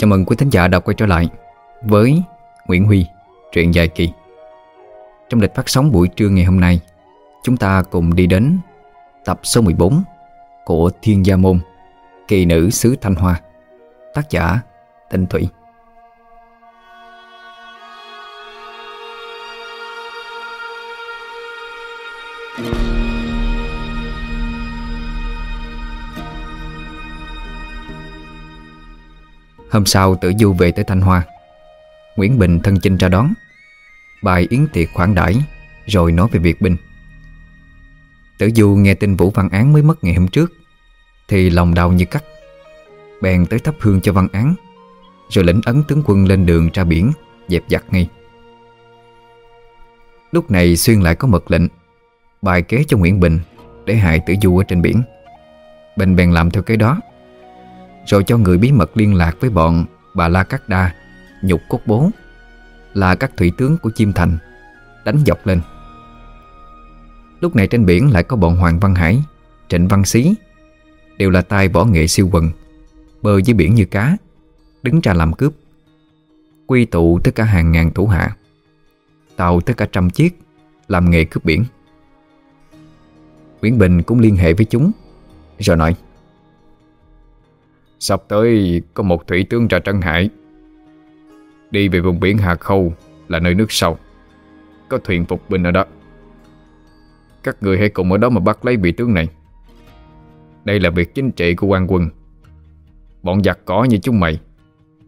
Chào mừng quý thính giả đã quay trở lại với Nguyễn Huy, truyện dài kỳ. Trong lịch phát sóng buổi trưa ngày hôm nay, chúng ta cùng đi đến tập số 14 của Thiên Gia Môn, kỳ nữ xứ Thanh Hoa, tác giả Tinh Thủy. Hôm sau tử du về tới Thanh Hoa. Nguyễn Bình thân chinh ra đón. Bài yến tiệc khoản đãi, Rồi nói về việc binh Tử du nghe tin Vũ Văn Án mới mất ngày hôm trước, Thì lòng đau như cắt. Bèn tới thắp hương cho Văn Án, Rồi lĩnh ấn tướng quân lên đường ra biển, Dẹp giặt ngay. Lúc này Xuyên lại có mật lệnh, Bài kế cho Nguyễn Bình Để hại tử du ở trên biển. Bình bèn làm theo cái đó rồi cho người bí mật liên lạc với bọn Bà La Cát Đa, Nhục Cốt Bố, Là các thủy tướng của Chim Thành, Đánh dọc lên. Lúc này trên biển lại có bọn Hoàng Văn Hải, Trịnh Văn Xí, Đều là tay võ nghệ siêu quần, Bơi dưới biển như cá, Đứng ra làm cướp, Quy tụ tất cả hàng ngàn thủ hạ Tàu tất cả trăm chiếc, Làm nghề cướp biển. Nguyễn Bình cũng liên hệ với chúng, Rồi nói Sắp tới có một thủy tướng ra Trân Hải. Đi về vùng biển Hà Khâu Là nơi nước sâu. Có thuyền phục binh ở đó. Các người hãy cùng ở đó mà bắt lấy vị tướng này. Đây là việc chính trị của quan quân. Bọn giặc cỏ như chúng mày,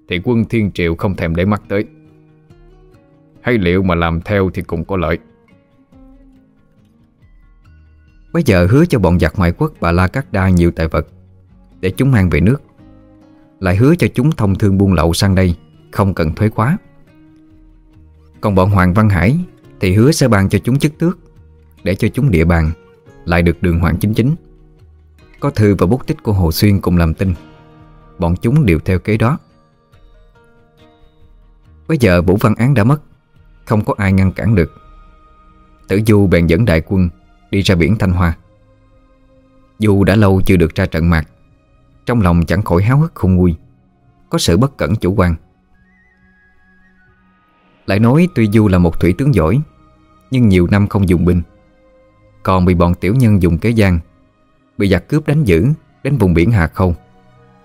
Thì quân thiên triệu không thèm để mắt tới. Hay liệu mà làm theo thì cũng có lợi. Bây giờ hứa cho bọn giặc ngoại quốc Bà La Cát Đa nhiều tài vật, Để chúng mang về nước lại hứa cho chúng thông thương buôn lậu sang đây, Không cần thuế quá. Còn bọn Hoàng Văn Hải Thì hứa sẽ ban cho chúng chức tước, Để cho chúng địa bàn Lại được đường hoàng chính chính. Có thư và bút tích của Hồ Xuyên cùng làm tin, Bọn chúng đều theo kế đó. Bây giờ Vũ Văn Án đã mất, Không có ai ngăn cản được. Tử Du bèn dẫn đại quân Đi ra biển Thanh Hoa. Dù đã lâu chưa được ra trận mạc, trong lòng chẳng khỏi háo hức không nguôi. Có sự bất cẩn chủ quan. Lại nói tuy Du là một thủy tướng giỏi, Nhưng nhiều năm không dùng binh. Còn bị bọn tiểu nhân dùng kế gian Bị giặc cướp đánh giữ, Đến vùng biển Hà Khâu,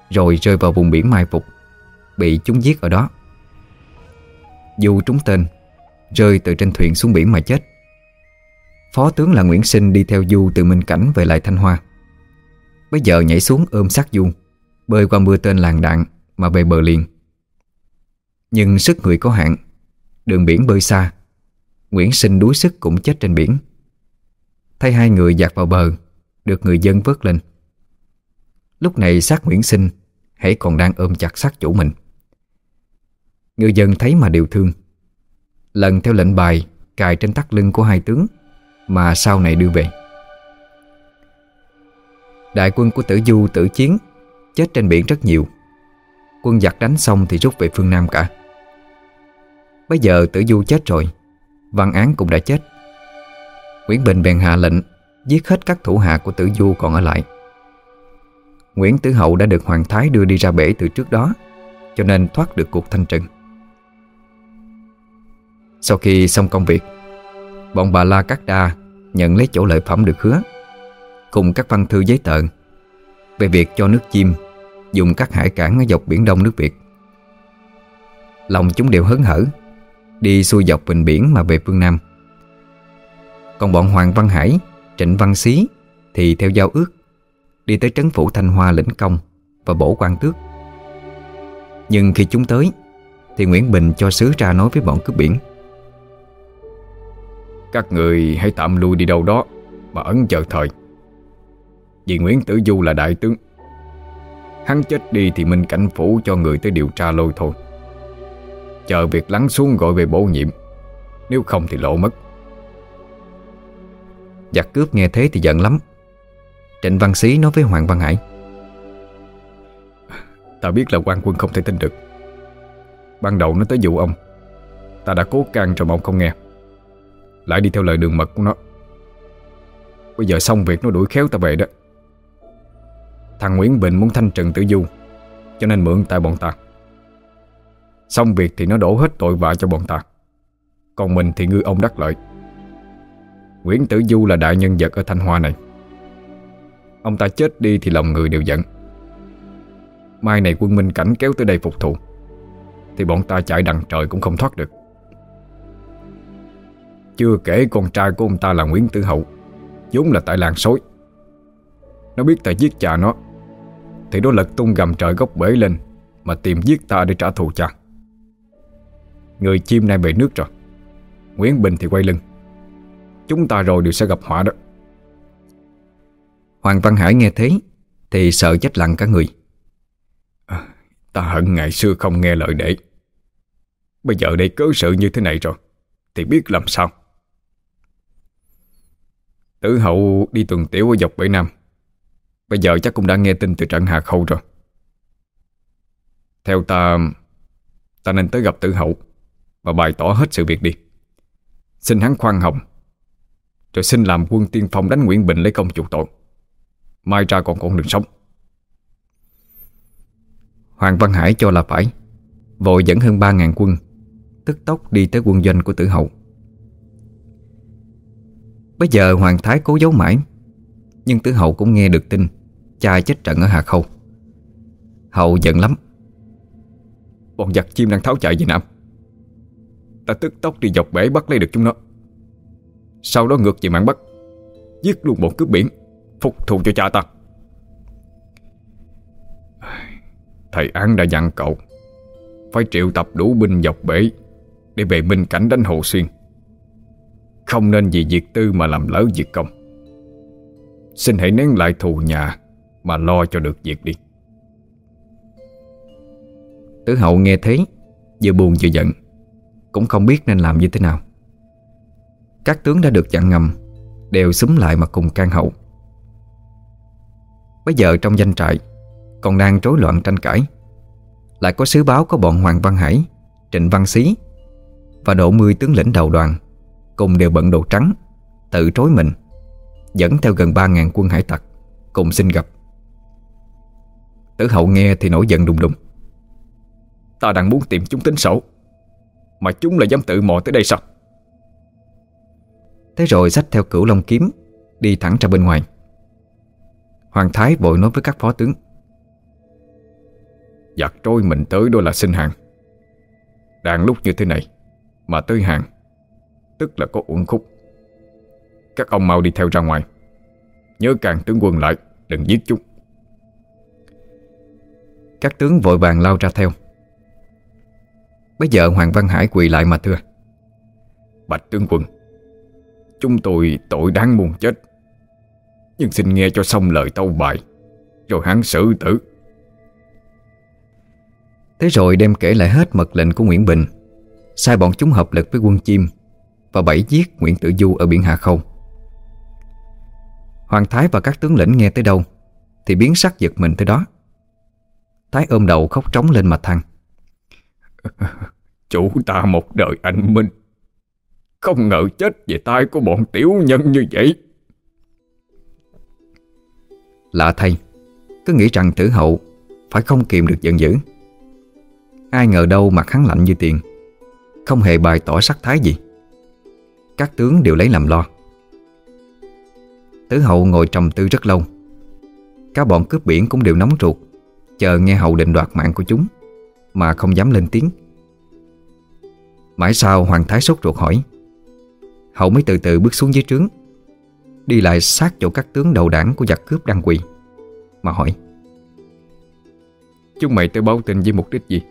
Rồi rơi vào vùng biển Mai Phục, Bị chúng giết ở đó. Du trúng tên, Rơi từ trên thuyền xuống biển mà chết. Phó tướng là Nguyễn Sinh đi theo Du từ Minh Cảnh về lại Thanh Hoa. Bây giờ nhảy xuống ôm sát Du, Bơi qua mưa tên làng đạn mà về bờ liền. Nhưng sức người có hạn, Đường biển bơi xa, Nguyễn Sinh đuối sức cũng chết trên biển. Thay hai người dạt vào bờ, Được người dân vớt lên. Lúc này xác Nguyễn Sinh Hãy còn đang ôm chặt xác chủ mình. Người dân thấy mà đều thương. Lần theo lệnh bài Cài trên tắt lưng của hai tướng Mà sau này đưa về. Đại quân của tử du tử chiến Chết trên biển rất nhiều. Quân giặc đánh xong thì rút về phương Nam cả. Bây giờ tử du chết rồi, Văn án cũng đã chết. Nguyễn Bình bèn hạ lệnh, Giết hết các thủ hạ của tử du còn ở lại. Nguyễn Tử Hậu đã được Hoàng Thái đưa đi ra bể từ trước đó, Cho nên thoát được cuộc thanh trừng. Sau khi xong công việc, Bọn bà La Cát Đa Nhận lấy chỗ lợi phẩm được hứa, Cùng các văn thư giấy tờ Về việc cho nước chim Dùng các hải cảng ở dọc biển đông nước Việt. Lòng chúng đều hớn hở, Đi xuôi dọc bình biển mà về phương Nam. Còn bọn Hoàng Văn Hải, Trịnh Văn Xí Thì theo giao ước, Đi tới trấn phủ Thanh Hoa lĩnh công Và bổ quan tước. Nhưng khi chúng tới, Thì Nguyễn Bình cho sứ ra nói với bọn cướp biển. Các người hãy tạm lui đi đâu đó Mà ấn chờ thời. Vì Nguyễn Tử Du là đại tướng. Hắn chết đi thì Minh Cảnh Phủ cho người tới điều tra lôi thôi. Chờ việc lắng xuống gọi về bổ nhiệm. Nếu không thì lộ mất. Giặc cướp nghe thế thì giận lắm. Trịnh Văn Xí nói với Hoàng Văn Hải. Ta biết là quan quân không thể tin được. Ban đầu nó tới dụ ông. Ta đã cố can rồi mà ông không nghe. Lại đi theo lời đường mật của nó. Bây giờ xong việc nó đuổi khéo ta về đó. Thằng Nguyễn Bình muốn thanh trừng tử du, Cho nên mượn tại bọn ta. Xong việc thì nó đổ hết tội vạ cho bọn ta. Còn mình thì ngư ông đắc lợi. Nguyễn Tử Du là đại nhân vật ở Thanh Hoa này. Ông ta chết đi thì lòng người đều giận. Mai này quân Minh Cảnh kéo tới đây phục thù, Thì bọn ta chạy đằng trời cũng không thoát được. Chưa kể con trai của ông ta là Nguyễn Tử Hậu, vốn là tại làng sói Nó biết ta giết cha nó thì nó lật tung gầm trời gốc bể lên Mà tìm giết ta để trả thù cha. Người chim nay về nước rồi. Nguyễn Bình thì quay lưng. Chúng ta rồi đều sẽ gặp họa đó. Hoàng Văn Hải nghe thế Thì sợ chết lặng cả người. À, Ta hận ngày xưa không nghe lời để Bây giờ đây cớ sự như thế này rồi Thì biết làm sao? Tử hậu đi tuần tiểu ở dọc bể Nam Bây giờ chắc cũng đã nghe tin từ trận Hà Khâu rồi. Theo ta Ta nên tới gặp tử hậu Và bày tỏ hết sự việc đi. Xin hắn khoan hồng, Rồi xin làm quân tiên phong đánh Nguyễn Bình lấy công chủ tội. Mai ra còn còn đường sống. Hoàng Văn Hải cho là phải, Vội dẫn hơn 3.000 quân, Tức tốc đi tới quân doanh của tử hậu. Bây giờ Hoàng Thái cố giấu mãi, Nhưng tử hậu cũng nghe được tin. Cha chết trận ở Hà Khâu. Hậu giận lắm. Bọn giặc chim đang tháo chạy về Nam. Ta tức tốc đi dọc bể bắt lấy được chúng nó. Sau đó ngược về mạn Bắc, Giết luôn bọn cướp biển, Phục thù cho cha ta. Thầy Án đã dặn cậu Phải triệu tập đủ binh dọc bể Để về minh cảnh đánh Hồ Xuyên. Không nên vì việc tư mà làm lỡ việc công. Xin hãy nén lại thù nhà mà lo cho được việc đi. Tứ hậu nghe thế, Vừa buồn vừa giận, Cũng không biết nên làm như thế nào. Các tướng đã được chặn ngầm, Đều xúm lại mà cùng can hậu. Bây giờ trong danh trại, Còn đang rối loạn tranh cãi. Lại có sứ báo có bọn Hoàng Văn Hải, Trịnh Văn Xí Và độ mươi tướng lĩnh đầu đoàn Cùng đều bận đồ trắng, Tự trối mình, Dẫn theo gần 3.000 quân hải tặc Cùng xin gặp. Tử hậu nghe thì nổi giận đùng đùng. Ta đang muốn tìm chúng tính sổ Mà chúng lại dám tự mò tới đây sao? Thế rồi xách theo cửu long kiếm Đi thẳng ra bên ngoài. Hoàng Thái vội nói với các phó tướng. Giặc trôi mình tới đó là sinh hàng. Đang lúc như thế này Mà tới hàng Tức là có uẩn khúc. Các ông mau đi theo ra ngoài Nhớ càng tướng quân lại Đừng giết chúng Các tướng vội vàng lao ra theo. Bây giờ Hoàng Văn Hải quỳ lại mà thưa Bạch tướng quân Chúng tôi tội đáng muôn chết Nhưng xin nghe cho xong lời tâu bài Rồi hắn xử tử. Thế rồi đem kể lại hết mật lệnh của Nguyễn Bình Sai bọn chúng hợp lực với quân chim Và bảy giết Nguyễn Tử Du ở biển Hà Khâu. Hoàng Thái và các tướng lĩnh nghe tới đâu Thì biến sắc giật mình tới đó Thái ôm đầu khóc trống lên mà than Chủ ta một đời anh minh. Không ngờ chết về tay của bọn tiểu nhân như vậy. Lạ thay Cứ nghĩ rằng tử hậu Phải không kìm được giận dữ. Ai ngờ đâu mặt hắn lạnh như tiền Không hề bày tỏ sắc thái gì. Các tướng đều lấy làm lo. Tứ hậu ngồi trầm tư rất lâu. Các bọn cướp biển cũng đều nóng ruột Chờ nghe hậu định đoạt mạng của chúng, Mà không dám lên tiếng. Mãi sau, Hoàng Thái sốt ruột hỏi, Hậu mới từ từ bước xuống dưới trướng, Đi lại sát chỗ các tướng đầu đảng của giặc cướp đang quỳ, Mà hỏi, Chúng mày tới báo tin với mục đích gì?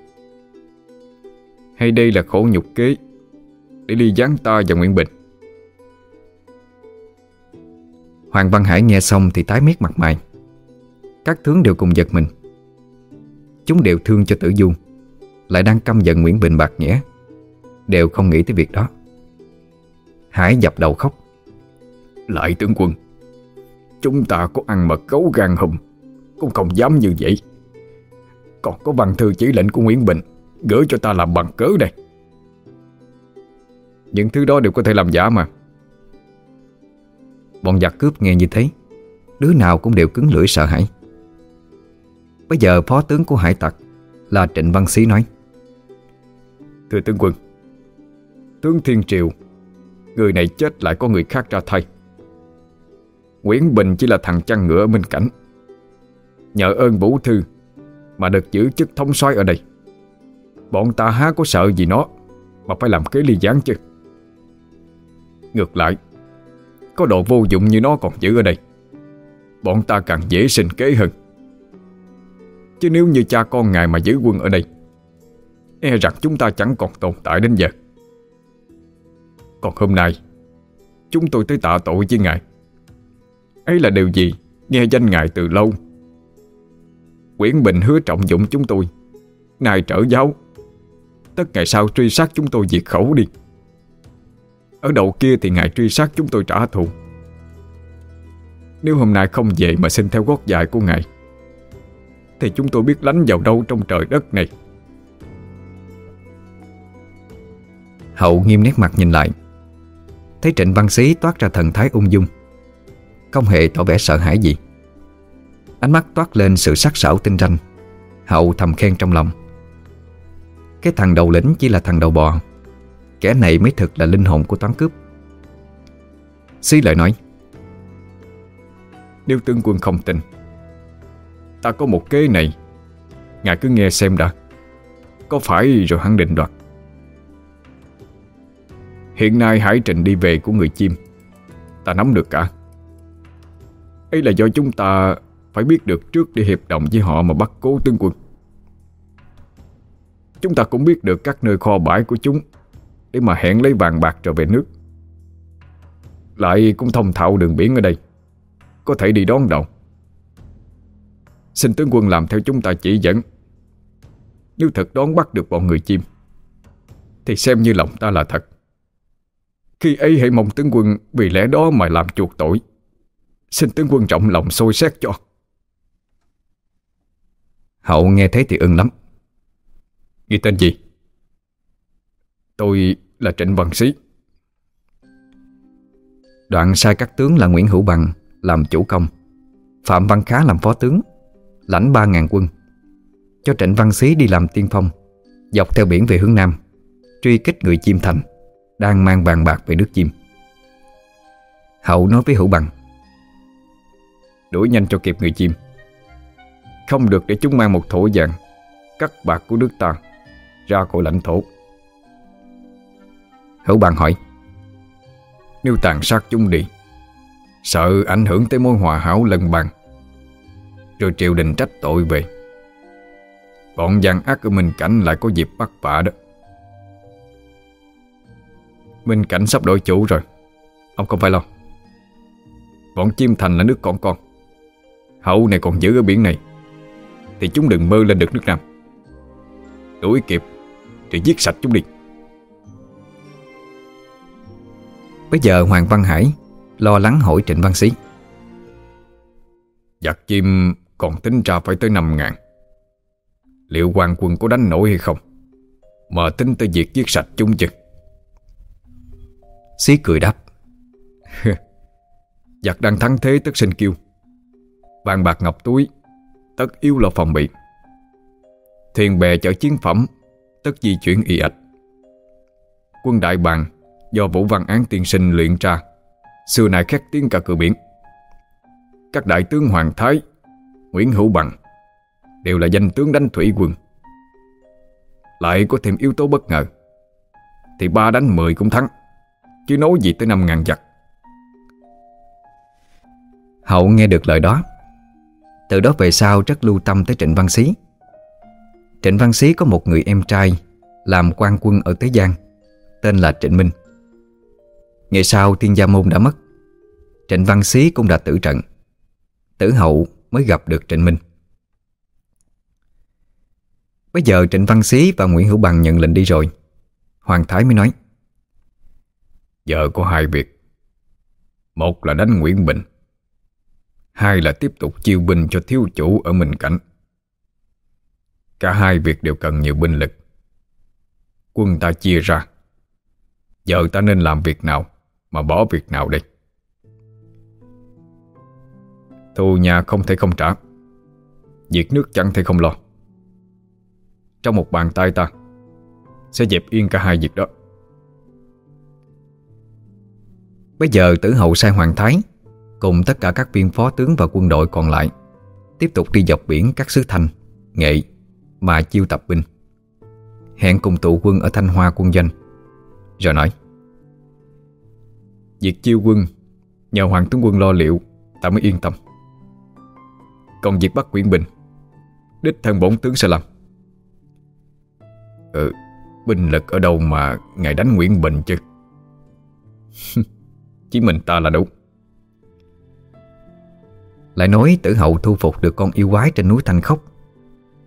Hay đây là khổ nhục kế Để ly gián ta và Nguyễn Bình? Hoàng Văn Hải nghe xong thì tái mét mặt mày. Các tướng đều cùng giật mình. Chúng đều thương cho tử du Lại đang căm giận Nguyễn Bình bạc nhẽ Đều không nghĩ tới việc đó. Hải dập đầu khóc. Lại tướng quân Chúng ta có ăn mật gấu gan hùm Cũng không dám như vậy. Còn có văn thư chỉ lệnh của Nguyễn Bình Gửi cho ta làm bằng cớ đây. Những thứ đó đều có thể làm giả mà. Bọn giặc cướp nghe như thế Đứa nào cũng đều cứng lưỡi sợ hãi Bây giờ phó tướng của hải tặc Là Trịnh Văn Xí nói. Thưa tướng quân, Tướng Thiên Triều, Người này chết lại có người khác ra thay. Nguyễn Bình chỉ là thằng chăn ngựa minh cảnh Nhờ ơn Vũ Thư Mà được giữ chức thống soái ở đây. Bọn ta há có sợ gì nó Mà phải làm kế ly gián chứ. Ngược lại, Có độ vô dụng như nó còn giữ ở đây, Bọn ta càng dễ sinh kế hơn. Chứ nếu như cha con ngài mà giữ quân ở đây E rằng chúng ta chẳng còn tồn tại đến giờ. Còn hôm nay, Chúng tôi tới tạ tội với ngài. Ấy là điều gì? Nghe danh ngài từ lâu. Quyển Bình hứa trọng dụng chúng tôi ngài trở giáo. Tất ngày sau truy sát chúng tôi diệt khẩu đi. Ở đầu kia thì ngài truy sát chúng tôi trả thù. Nếu hôm nay không về mà xin theo gót dài của ngài thì chúng tôi biết lánh vào đâu trong trời đất này. Hậu nghiêm nét mặt nhìn lại. Thấy Trịnh Văn Xí toát ra thần thái ung dung. Không hề tỏ vẻ sợ hãi gì. Ánh mắt toát lên sự sắc sảo tinh ranh. Hậu thầm khen trong lòng. Cái thằng đầu lĩnh chỉ là thằng đầu bò. Kẻ này mới thực là linh hồn của toán cướp. Xí lại nói. Nếu tướng quân không tin Ta có một kế này. Ngài cứ nghe xem đã. Có phải rồi hắn định đoạt? Hiện nay hải trình đi về của người chim. Ta nắm được cả. Ấy là do chúng ta Phải biết được trước để hiệp đồng với họ Mà bắt cố tướng quân. Chúng ta cũng biết được các nơi kho bãi của chúng Để mà hẹn lấy vàng bạc trở về nước. Lại cũng thông thạo đường biển ở đây. Có thể đi đón đầu. Xin tướng quân làm theo chúng ta chỉ dẫn. Nếu thật đón bắt được bọn người chim, Thì xem như lòng ta là thật. Khi ấy hãy mong tướng quân vì lẽ đó mà làm chuộc tội. Xin tướng quân trọng lòng sôi xét cho. Hậu nghe thấy thì ưng lắm. Ghi tên gì? Tôi là Trịnh Văn Sĩ Đoạn sai các tướng là Nguyễn Hữu Bằng Làm chủ công, Phạm Văn Khá làm phó tướng. Lãnh 3.000 quân. Cho Trịnh Văn Xí đi làm tiên phong, Dọc theo biển về hướng Nam, Truy kích người chim thành, đang mang vàng bạc về nước chim. Hậu nói với Hữu Bằng, Đuổi nhanh cho kịp người chim. Không được để chúng mang một thổ vàng, Cắt bạc của nước ta, Ra khỏi lãnh thổ. Hữu Bằng hỏi Nếu tàn sát chúng đi, Sợ ảnh hưởng tới mối hòa hảo lần bằng. Rồi triều đình trách tội về. Bọn gian ác ở Minh Cảnh lại có dịp bắt vạ đó. Minh Cảnh sắp đổi chủ rồi. Ông không phải lo. Bọn chim thành là nước con con. Hậu này còn giữ ở biển này. Thì chúng đừng mơ lên được nước Nam. Đuổi kịp Thì giết sạch chúng đi. Bây giờ Hoàng Văn Hải Lo lắng hỏi Trịnh Văn Xí. Giặc chim còn tính ra phải tới 5 ngàn. Liệu hoàng quân có đánh nổi hay không? Mà tính tới việc giết sạch chúng chừng Xí cười đáp. Giặc đang thắng thế tất sinh kiêu. Vàng bạc ngọc túi Tất yếu là phòng bị. Thuyền bè chở chiến phẩm Tất di chuyển y ạch. Quân đại bàng Do Vũ Văn Án tiên sinh luyện ra Xưa nay khét tiếng cả cửa biển. Các đại tướng Hoàng Thái Nguyễn Hữu Bằng, Đều là danh tướng đánh thủy quân. Lại có thêm yếu tố bất ngờ, Thì ba đánh mười cũng thắng, Chứ nói gì tới năm ngàn giặc. Hậu nghe được lời đó, Từ đó về sau rất lưu tâm tới Trịnh Văn Xí. Trịnh Văn Xí có một người em trai Làm quan quân ở Tế Giang, Tên là Trịnh Minh. Ngày sau Thiên Gia Môn đã mất, Trịnh Văn Xí cũng đã tử trận. Tử hậu mới gặp được Trịnh Minh. Bây giờ Trịnh Văn Xí và Nguyễn Hữu Bằng nhận lệnh đi rồi. Hoàng Thái mới nói, Giờ có hai việc. Một là đánh Nguyễn Bình. Hai là tiếp tục chiêu binh cho thiếu chủ ở Minh Cảnh. Cả hai việc đều cần nhiều binh lực. Quân ta chia ra. Giờ ta nên làm việc nào Mà bỏ việc nào đây? Thù nhà không thể không trả. Việc nước chẳng thể không lo. Trong một bàn tay ta Sẽ dẹp yên cả hai việc đó. Bây giờ tử hậu sai Hoàng Thái Cùng tất cả các viên phó tướng và quân đội còn lại Tiếp tục đi dọc biển các xứ Thanh, Nghệ Mà chiêu tập binh. Hẹn cùng tụ quân ở Thanh Hoa quân danh Rồi nói Việc chiêu quân Nhờ Hoàng tướng quân lo liệu Ta mới yên tâm. Còn việc bắt quyển Bình. Đích thân bổn tướng sẽ làm. Ừ Binh lực ở đâu mà Ngài đánh Nguyễn Bình chứ? Chỉ mình ta là đủ. Lại nói tử hậu thu phục được con yêu quái trên núi Thanh khóc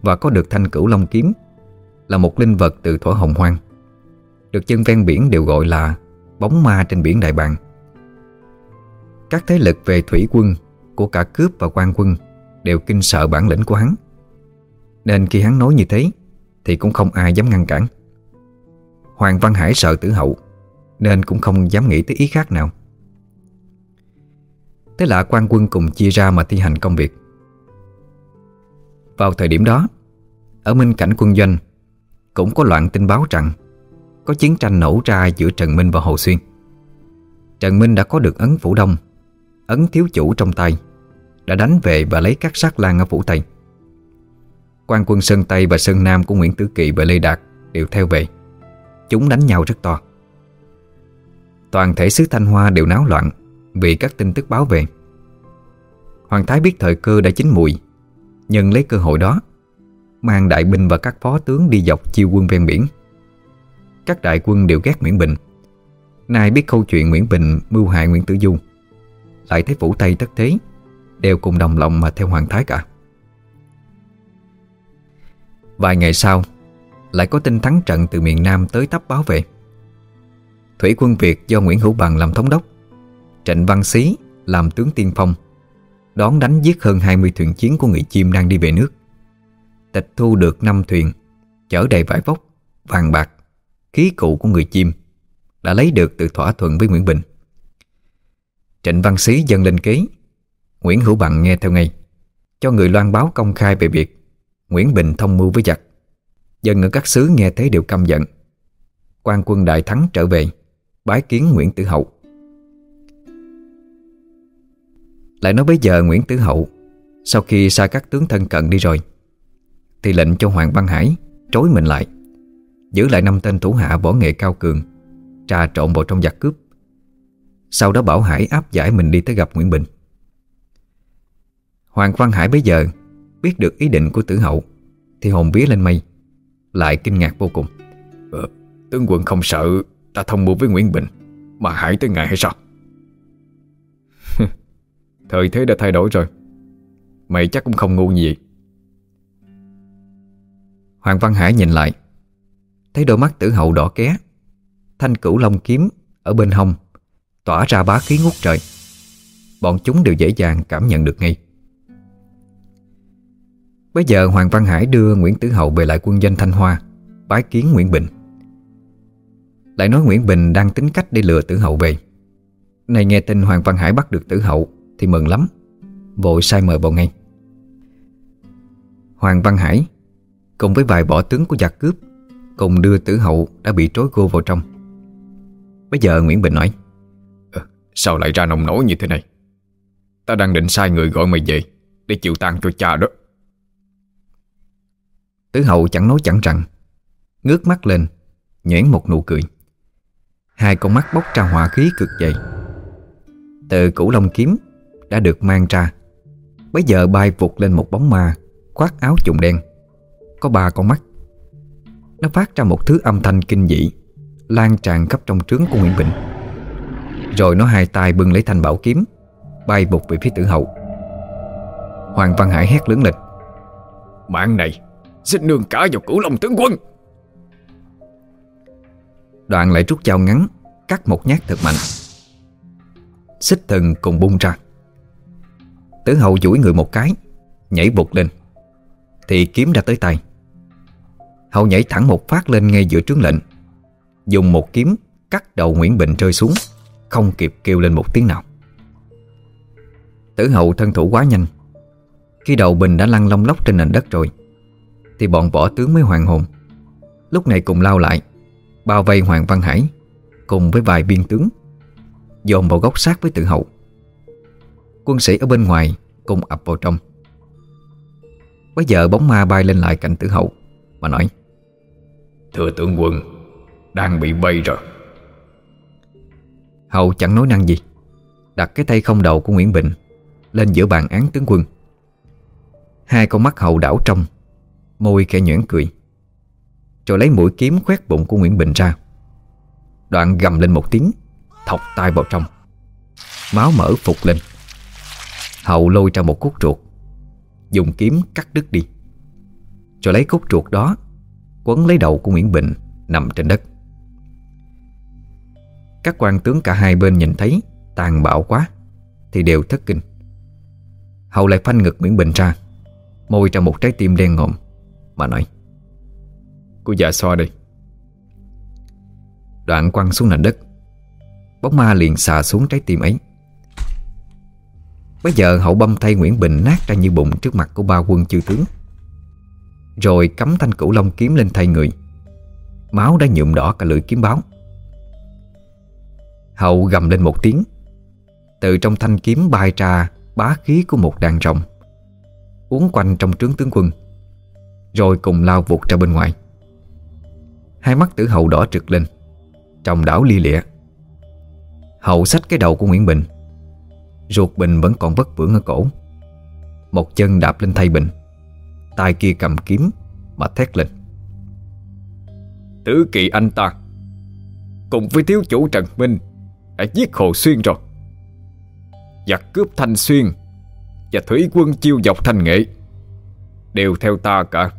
Và có được thanh cửu long kiếm, Là một linh vật từ thổ hồng hoang. Được chân ven biển đều gọi là Bóng ma trên biển Đại Bàng. Các thế lực về thủy quân Của cả cướp và quan quân Đều kinh sợ bản lĩnh của hắn. Nên khi hắn nói như thế, Thì cũng không ai dám ngăn cản. Hoàng Văn Hải sợ tử hậu, Nên cũng không dám nghĩ tới ý khác nào. Thế là quan quân cùng chia ra mà thi hành công việc. Vào thời điểm đó, Ở minh cảnh quân doanh, Cũng có loạn tin báo rằng Có chiến tranh nổ ra giữa Trần Minh và Hồ Xuyên. Trần Minh đã có được ấn phủ đông, Ấn thiếu chủ trong tay. Đã đánh về và lấy các sát lang ở phủ Tây. Quan quân Sơn Tây và Sơn Nam của Nguyễn Tử Kỳ và Lê Đạt Đều theo về. Chúng đánh nhau rất to. Toàn thể xứ Thanh Hoa đều náo loạn Vì các tin tức báo về. Hoàng Thái biết thời cơ đã chín mùi Nhân lấy cơ hội đó, Mang đại binh và các phó tướng đi dọc chiêu quân ven biển. Các đại quân đều ghét Nguyễn Bình. Nay biết câu chuyện Nguyễn Bình mưu hại Nguyễn Tử Du, Lại thấy phủ Tây tất thế Đều cùng đồng lòng mà theo Hoàng Thái cả. Vài ngày sau Lại có tin thắng trận từ miền Nam tới tấp báo về. Thủy quân Việt do Nguyễn Hữu Bằng làm thống đốc Trịnh Văn Xí làm tướng tiên phong Đón đánh giết hơn 20 thuyền chiến của người chim đang đi về nước. Tịch thu được 5 thuyền Chở đầy vải vóc, vàng bạc, khí cụ của người chim Đã lấy được từ thỏa thuận với Nguyễn Bình. Trịnh Văn Xí dâng lên kế Nguyễn Hữu Bằng nghe theo ngay, Cho người loan báo công khai về việc Nguyễn Bình thông mưu với giặc. Dân ở các xứ nghe thấy đều căm giận. Quan quân đại thắng trở về, Bái kiến Nguyễn Tử Hậu. Lại nói bây giờ Nguyễn Tử Hậu, Sau khi sai các tướng thân cận đi rồi, Thì lệnh cho Hoàng Văn Hải Trối mình lại, Giữ lại năm tên thủ hạ võ nghệ cao cường, Trà trộn vào trong giặc cướp. Sau đó bảo Hải áp giải mình đi tới gặp Nguyễn Bình. Hoàng Văn Hải bây giờ Biết được ý định của tử hậu Thì hồn vía lên mây Lại kinh ngạc vô cùng. Ờ, Tướng quân không sợ Ta thông mưu với Nguyễn Bình Mà hại tới ngài hay sao? Thời thế đã thay đổi rồi Mày chắc cũng không ngu gì. Hoàng Văn Hải nhìn lại Thấy đôi mắt tử hậu đỏ ké Thanh cửu long kiếm Ở bên hông Tỏa ra bá khí ngút trời. Bọn chúng đều dễ dàng cảm nhận được ngay Bây giờ Hoàng Văn Hải đưa Nguyễn Tử Hậu về lại quân doanh Thanh Hoa Bái kiến Nguyễn Bình. Lại nói Nguyễn Bình đang tính cách để lừa Tử Hậu về. Này nghe tin Hoàng Văn Hải bắt được Tử Hậu Thì mừng lắm Vội sai mời vào ngay. Hoàng Văn Hải Cùng với vài võ tướng của giặc cướp Cùng đưa Tử Hậu đã bị trối cô vào trong. Bây giờ Nguyễn Bình nói à, Sao lại ra nồng nổi như thế này? Ta đang định sai người gọi mày về Để chịu tang cho cha đó. Tứ hậu chẳng nói chẳng rằng. Ngước mắt lên, Nhoẻn một nụ cười. Hai con mắt bốc ra hỏa khí cực dày. Từ củ lông kiếm Đã được mang ra. Bây giờ bay vụt lên một bóng ma, Khoác áo trùng đen. Có ba con mắt. Nó phát ra một thứ âm thanh kinh dị, Lan tràn khắp trong trướng của Nguyễn Bình. Rồi nó hai tay bưng lấy thanh bảo kiếm, Bay vụt về phía tử hậu Hoàng Văn Hải hét lớn lên. Mạng này Xin nương cả vào cửu long tướng quân. Đoạn lại rút dao ngắn, Cắt một nhát thật mạnh. Xích thần cùng bung ra. Tử hậu duỗi người một cái, Nhảy vụt lên. Thì kiếm ra tới tay. Hậu nhảy thẳng một phát lên ngay giữa trướng lệnh. Dùng một kiếm, Cắt đầu Nguyễn Bình rơi xuống, Không kịp kêu lên một tiếng nào. Tử hậu thân thủ quá nhanh. Khi đầu Bình đã lăn long lóc trên nền đất rồi thì bọn võ tướng mới hoàng hồn. Lúc này cùng lao lại Bao vây Hoàng Văn Hải Cùng với vài viên tướng Dồn vào góc sát với tự hậu. Quân sĩ ở bên ngoài Cùng ập vào trong. Bây giờ bóng ma bay lên lại cạnh tử hậu Mà nói Thưa tướng quân Đang bị vây rồi. Hậu chẳng nói năng gì Đặt cái tay không đầu của Nguyễn Bình Lên giữa bàn án tướng quân. Hai con mắt hậu đảo trong Môi khẽ nhuyễn cười. Rồi lấy mũi kiếm khoét bụng của Nguyễn Bình ra. Đoạn gầm lên một tiếng, Thọc tay vào trong. Máu mỡ phục lên. Hậu lôi ra một cốt ruột. Dùng kiếm cắt đứt đi. Rồi lấy cốt ruột đó, Quấn lấy đầu của Nguyễn Bình, Nằm trên đất. Các quan tướng cả hai bên nhìn thấy, Tàn bạo quá, Thì đều thất kinh. Hậu lại phanh ngực Nguyễn Bình ra, Môi ra một trái tim đen ngòm. Mà nói, Cô già so đi Đoạn quăng xuống nền đất, Bóng ma liền xà xuống trái tim ấy. Bây giờ hậu băm thay Nguyễn Bình nát ra như bụng trước mặt của ba quân chư tướng, Rồi cắm thanh cửu long kiếm lên thay người. Máu đã nhuộm đỏ cả lưỡi kiếm báo. Hậu gầm lên một tiếng, Từ trong thanh kiếm bay ra bá khí của một đàn rồng, Uốn quanh trong trướng tướng quân. Rồi cùng lao vụt ra bên ngoài. Hai mắt tử hậu đỏ trực lên Tròng đảo lia lịa. Hậu xách cái đầu của Nguyễn Bình, Ruột Bình vẫn còn vất vưởng ở cổ. Một chân đạp lên thay Bình, tay kia cầm kiếm Mà thét lên. Tứ kỳ anh ta, Cùng với thiếu chủ Trần Minh, Đã giết Hồ Xuyên rồi. Giặc cướp Thanh Xuyên Và thủy quân chiêu dọc Thanh Nghệ Đều theo ta cả.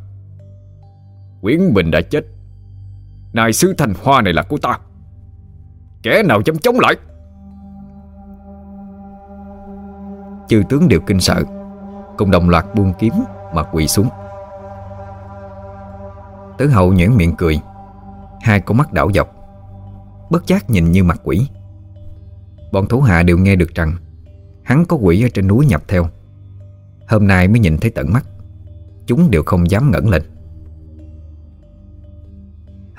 Quyến Bình đã chết. Nài sứ Thanh Hoa này là của ta. Kẻ nào dám chống lại? Chư tướng đều kinh sợ. Cùng đồng loạt buông kiếm Mà quỳ xuống. Tứ hậu nhuyễn miệng cười. Hai con mắt đảo dọc. Bất giác nhìn như mặt quỷ. Bọn thủ hạ đều nghe được rằng Hắn có quỷ ở trên núi nhập theo. Hôm nay mới nhìn thấy tận mắt. Chúng đều không dám ngẩng lên.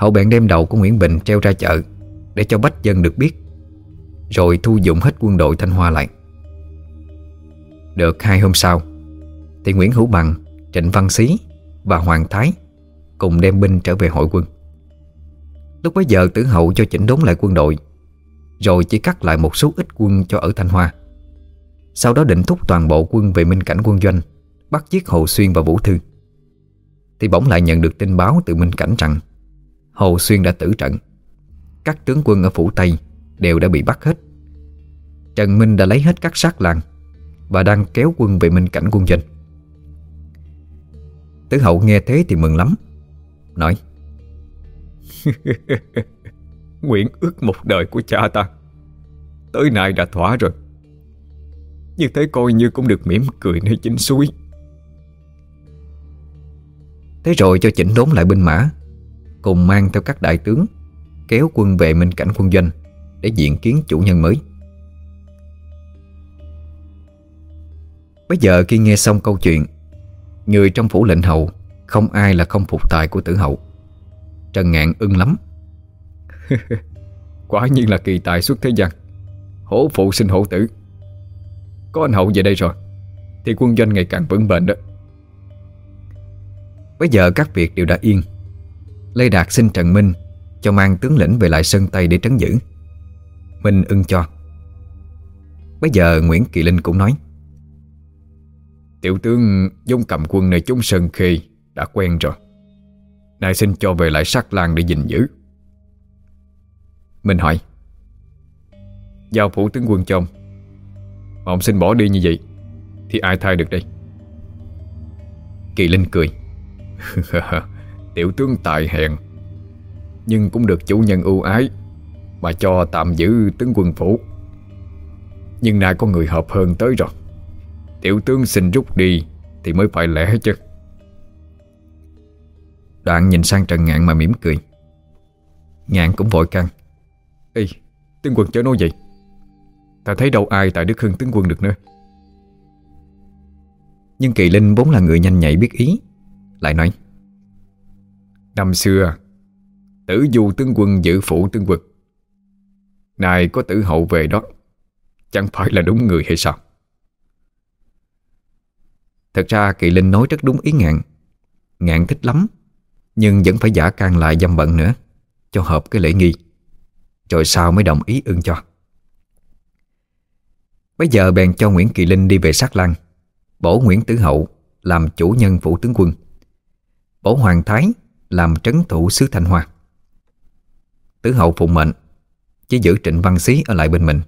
Hậu bèn đem đầu của Nguyễn Bình treo ra chợ Để cho bách dân được biết Rồi thu dụng hết quân đội Thanh Hoa lại. Được hai hôm sau Thì Nguyễn Hữu Bằng, Trịnh Văn Xí Và Hoàng Thái Cùng đem binh trở về hội quân. Lúc bấy giờ tử hậu cho chỉnh đốn lại quân đội Rồi chỉ cắt lại một số ít quân cho ở Thanh Hoa. Sau đó định thúc toàn bộ quân về Minh Cảnh quân doanh Bắt giết Hồ Xuyên và Vũ Thư. Thì bỗng lại nhận được tin báo từ Minh Cảnh rằng Hồ Xuyên đã tử trận. Các tướng quân ở Phủ Tây Đều đã bị bắt hết. Trần Minh đã lấy hết các sát làng Và đang kéo quân về Minh Cảnh quân doanh Tứ hậu nghe thế thì mừng lắm, Nói, Nguyện ước một đời của cha ta. Tới nay đã thỏa rồi. Như thế coi như cũng được mỉm cười nơi chính suối. Thế rồi cho chỉnh đốn lại binh mã. Cùng mang theo các đại tướng, Kéo quân về Minh Cảnh quân doanh Để diện kiến chủ nhân mới. Bây giờ khi nghe xong câu chuyện, Người trong phủ lệnh hậu Không ai là không phục tài của tử hậu. Trần Ngạn ưng lắm. Quả nhiên là kỳ tài xuất thế gian. Hổ phụ sinh hổ tử. Có anh hậu về đây rồi, Thì quân doanh ngày càng vững bền đó. Bây giờ các việc đều đã yên. Lê Đạt xin Trần Minh Cho mang tướng lĩnh về lại Sơn Tây để trấn giữ. Minh ưng cho. Bây giờ Nguyễn Kỳ Linh cũng nói. Tiểu tướng dung cầm quân nơi chúng Sơn Khê Đã quen rồi. Nay xin cho về lại sắc lan để gìn giữ. Minh hỏi. Giao phủ tướng quân cho ông. Mà ông xin bỏ đi như vậy Thì ai thay được đây? Kỳ Linh cười. cười Tiểu tướng tài hèn. Nhưng cũng được chủ nhân ưu ái Mà cho tạm giữ tướng quân phủ. Nhưng nay có người hợp hơn tới rồi. Tiểu tướng xin rút đi Thì mới phải lẽ chứ. Đoạn nhìn sang Trần Ngạn mà mỉm cười. Ngạn cũng vội căng. Ê, tướng quân chớ nói vậy. Ta thấy đâu ai tại Đức Hưng tướng quân được nữa. Nhưng Kỳ Linh vốn là người nhanh nhạy biết ý Lại nói. Năm xưa, Tử du tướng quân giữ phủ tướng quân Này có tử hậu về đó, Chẳng phải là đúng người hay sao? Thật ra Kỳ Linh nói rất đúng ý ngạn. Ngạn thích lắm, Nhưng vẫn phải giả can lại dâm bận nữa, Cho hợp cái lễ nghi. Rồi sau mới đồng ý ưng cho. Bây giờ bèn cho Nguyễn Kỳ Linh đi về sát lăng, Bổ Nguyễn Tử Hậu Làm chủ nhân phủ tướng quân. Bổ Hoàng Thái làm trấn thủ xứ Thanh Hoa. Tứ Hậu phụng mệnh, Chỉ giữ Trịnh Văn Xí ở lại bên mình,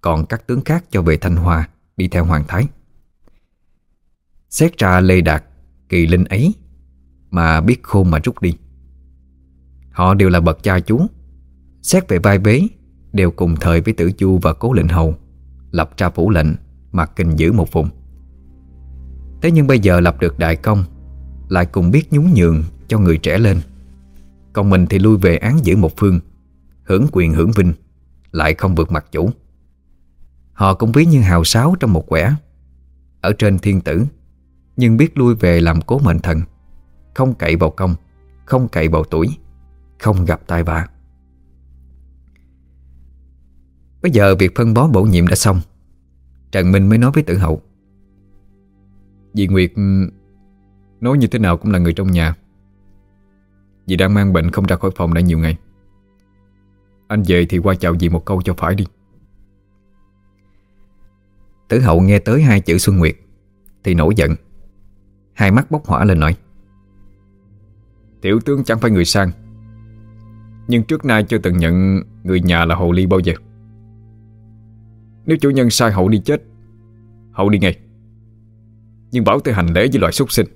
Còn các tướng khác cho về Thanh Hoa Đi theo Hoàng Thái. Xét ra Lê Đạt, Kỳ Linh ấy Mà biết khôn mà rút đi. Họ đều là bậc cha chú, Xét về vai bế, Đều cùng thời với Tử Chu và Cố Lệnh Hầu, Lập ra phủ lệnh Mà kinh giữ một vùng. Thế nhưng bây giờ lập được đại công, Lại cùng biết nhún nhường cho người trẻ lên. Còn mình thì lui về án giữ một phương, Hưởng quyền hưởng vinh, Lại không vượt mặt chủ. Họ cũng ví như hào sáo trong một quẻ, Ở trên thiên tử, Nhưng biết lui về làm cố mệnh thần, Không cậy vào công, Không cậy vào tuổi, Không gặp tai vạ. Bây giờ việc phân bó bổ nhiệm đã xong, Trần Minh mới nói với tử hậu. Dì Nguyệt Nói như thế nào cũng là người trong nhà vì đang mang bệnh không ra khỏi phòng đã nhiều ngày. Anh về thì qua chào dì một câu cho phải đi. Tử hậu nghe tới hai chữ Xuân Nguyệt, Thì nổi giận. Hai mắt bốc hỏa lên nói, Tiểu tướng chẳng phải người sang, Nhưng trước nay chưa từng nhận Người nhà là hồ ly bao giờ. Nếu chủ nhân sai hậu đi chết, Hậu đi ngay. Nhưng bảo tới hành lễ với loại súc sinh,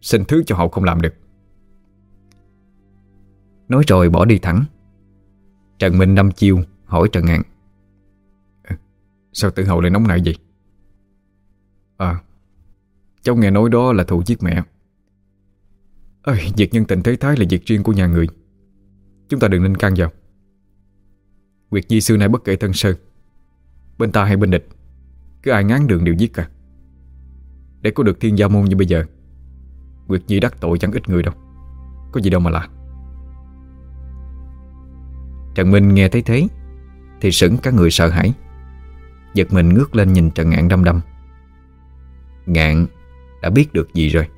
Xin thứ cho hậu không làm được. Nói rồi bỏ đi thẳng. Trần Minh đâm chiêu hỏi Trần Ngạn ờ, Sao tự hậu lại nóng nảy vậy? À Cháu nghe nói đó là thù giết mẹ. Ơi, Việc nhân tình thế thái là việc riêng của nhà người. Chúng ta đừng nên can vào. Nguyệt Nhi xưa nay bất kể thân sơn Bên ta hay bên địch Cứ ai ngán đường đều giết cả. Để có được thiên gia môn như bây giờ Nguyệt Nhi đắc tội chẳng ít người đâu. Có gì đâu mà lạ Trần Minh nghe thấy thế, Thì sững cả người sợ hãi. Giật mình ngước lên nhìn Trần Ngạn đăm đăm. Ngạn đã biết được gì rồi?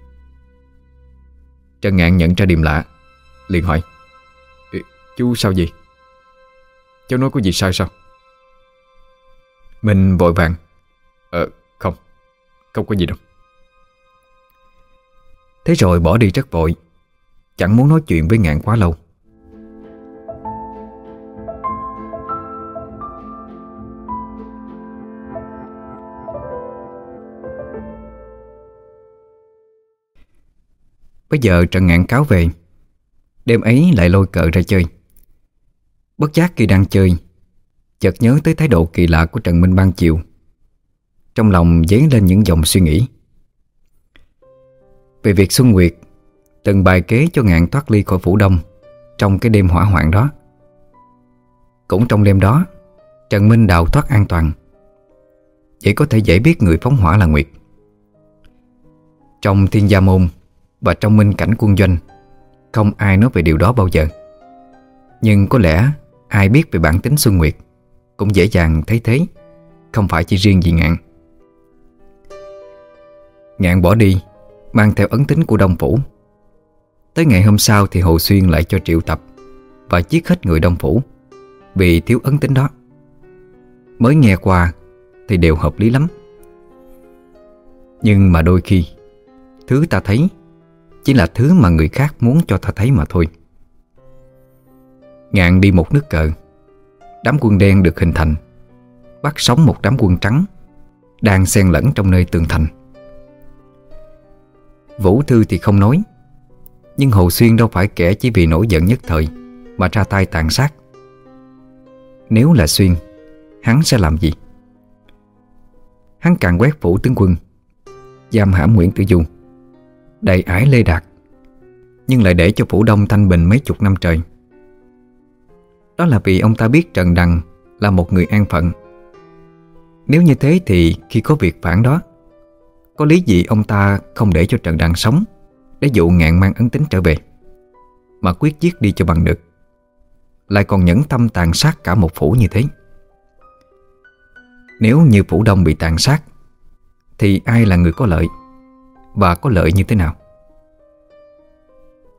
Trần Ngạn nhận ra điềm lạ, liền hỏi Chú sao gì Cháu nói có gì sai sao? Mình vội vàng Ờ không Không có gì đâu. Thế rồi bỏ đi rất vội, Chẳng muốn nói chuyện với Ngạn quá lâu. Bây giờ Trần Ngạn cáo về. Đêm ấy lại lôi cờ ra chơi. Bất giác khi đang chơi, Chợt nhớ tới thái độ kỳ lạ của Trần Minh ban chiều. Trong lòng dấy lên những dòng suy nghĩ. Về việc Xuân Nguyệt Từng bài kế cho ngạn thoát ly khỏi phủ đông Trong cái đêm hỏa hoạn đó. Cũng trong đêm đó, Trần Minh đào thoát an toàn. Vậy có thể dễ biết người phóng hỏa là Nguyệt. Trong thiên gia môn và trong minh cảnh quân doanh, Không ai nói về điều đó bao giờ. Nhưng có lẽ ai biết về bản tính Xuân Nguyệt Cũng dễ dàng thấy thế, Không phải chỉ riêng gì ngạn. Ngạn bỏ đi, Mang theo ấn tính của Đông Phủ. Tới ngày hôm sau thì Hồ Xuyên lại cho triệu tập Và giết hết người Đông Phủ Vì thiếu ấn tính đó. Mới nghe qua Thì đều hợp lý lắm. Nhưng mà đôi khi, Thứ ta thấy chỉ là thứ mà người khác muốn cho ta thấy mà thôi. Ngạn đi một nước cờ. Đám quân đen được hình thành. Bắt sống một đám quân trắng Đang xen lẫn trong nơi tường thành. Vũ Thư thì không nói, Nhưng Hồ Xuyên đâu phải kẻ chỉ vì nổi giận nhất thời Mà ra tay tàn sát. Nếu là Xuyên, Hắn sẽ làm gì? Hắn càng quét phủ tướng quân, Giam hãm Nguyễn Tử Du. Đầy ải Lê Đạt Nhưng lại để cho Phủ Đông thanh bình mấy chục năm trời. Đó là vì ông ta biết Trần Đằng Là một người an phận. Nếu như thế thì khi có việc phản đó, Có lý gì ông ta không để cho Trần Đằng sống Để dụ ngạn mang ấn tính trở về, Mà quyết giết đi cho bằng được? Lại còn nhẫn tâm tàn sát cả một phủ như thế. Nếu như phủ đông bị tàn sát, Thì ai là người có lợi? Và có lợi như thế nào?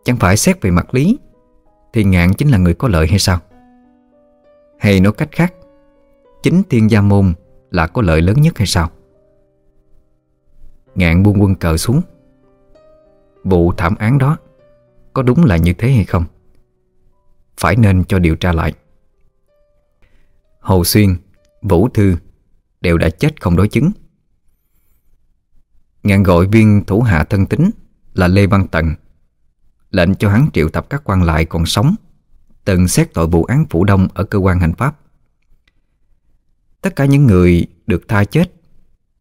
Chẳng phải xét về mặt lý, Thì ngạn chính là người có lợi hay sao? Hay nói cách khác, Chính thiên gia môn là có lợi lớn nhất hay sao? Ngạn buông quân cờ xuống. Vụ thảm án đó Có đúng là như thế hay không? Phải nên cho điều tra lại. Hồ Xuyên, Vũ Thư Đều đã chết không đối chứng. Ngạn gọi viên thủ hạ thân tính Là Lê Văn Tần. Lệnh cho hắn triệu tập các quan lại còn sống, Từng xét tội vụ án Phủ Đông Ở cơ quan hành pháp. Tất cả những người được tha chết,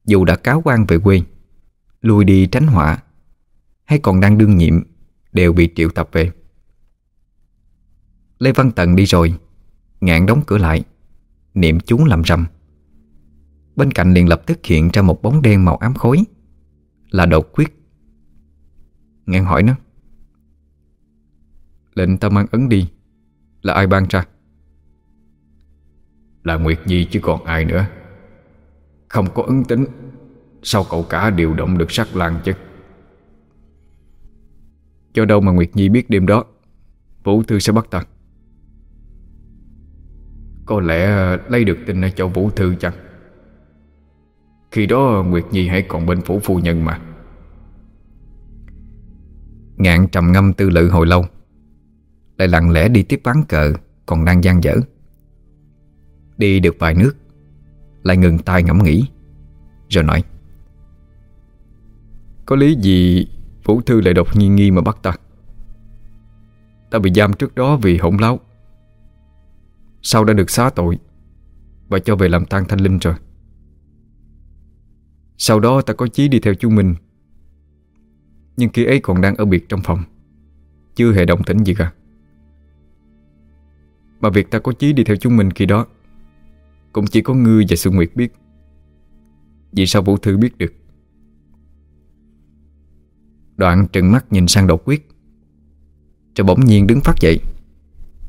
Dù đã cáo quan về quê Lui đi tránh họa, Hay còn đang đương nhiệm, Đều bị triệu tập về. Lê Văn Tần đi rồi, Ngạn đóng cửa lại, Niệm chú làm rầm Bên cạnh liền lập tức hiện ra một bóng đen màu ám khối là đột quyết. Ngạn hỏi nó Lệnh ta mang ấn đi Là ai ban ra? Là Nguyệt Nhi chứ còn ai nữa. Không có ấn tính Sao cậu cả điều động được sắc lan chứ? Cho đâu mà Nguyệt Nhi biết đêm đó Vũ Thư sẽ bắt ta. Có lẽ lấy được tin ở chỗ Vũ Thư chăng khi đó Nguyệt Nhi hãy còn bên phủ phu nhân mà. Ngạn trầm ngâm tư lự hồi lâu, Lại lặng lẽ đi tiếp bán cờ, Còn đang gian dở. Đi được vài nước, Lại ngừng tay ngẫm nghĩ, Rồi nói, Có lý gì phủ Thư lại đột nhiên nghi mà bắt ta. Ta bị giam trước đó vì hỗn láo. Sau đã được xá tội Và cho về làm tang thanh linh rồi. Sau đó ta có chí đi theo chú Minh. Nhưng khi ấy còn đang ở biệt trong phòng, Chưa hề động tĩnh gì cả. Mà việc ta có chí đi theo chú Minh khi đó Cũng chỉ có ngươi và Xuân Nguyệt biết. Vì sao Vũ Thư biết được? Đoạn trừng mắt nhìn sang đột quyết, Rồi bỗng nhiên đứng phát dậy,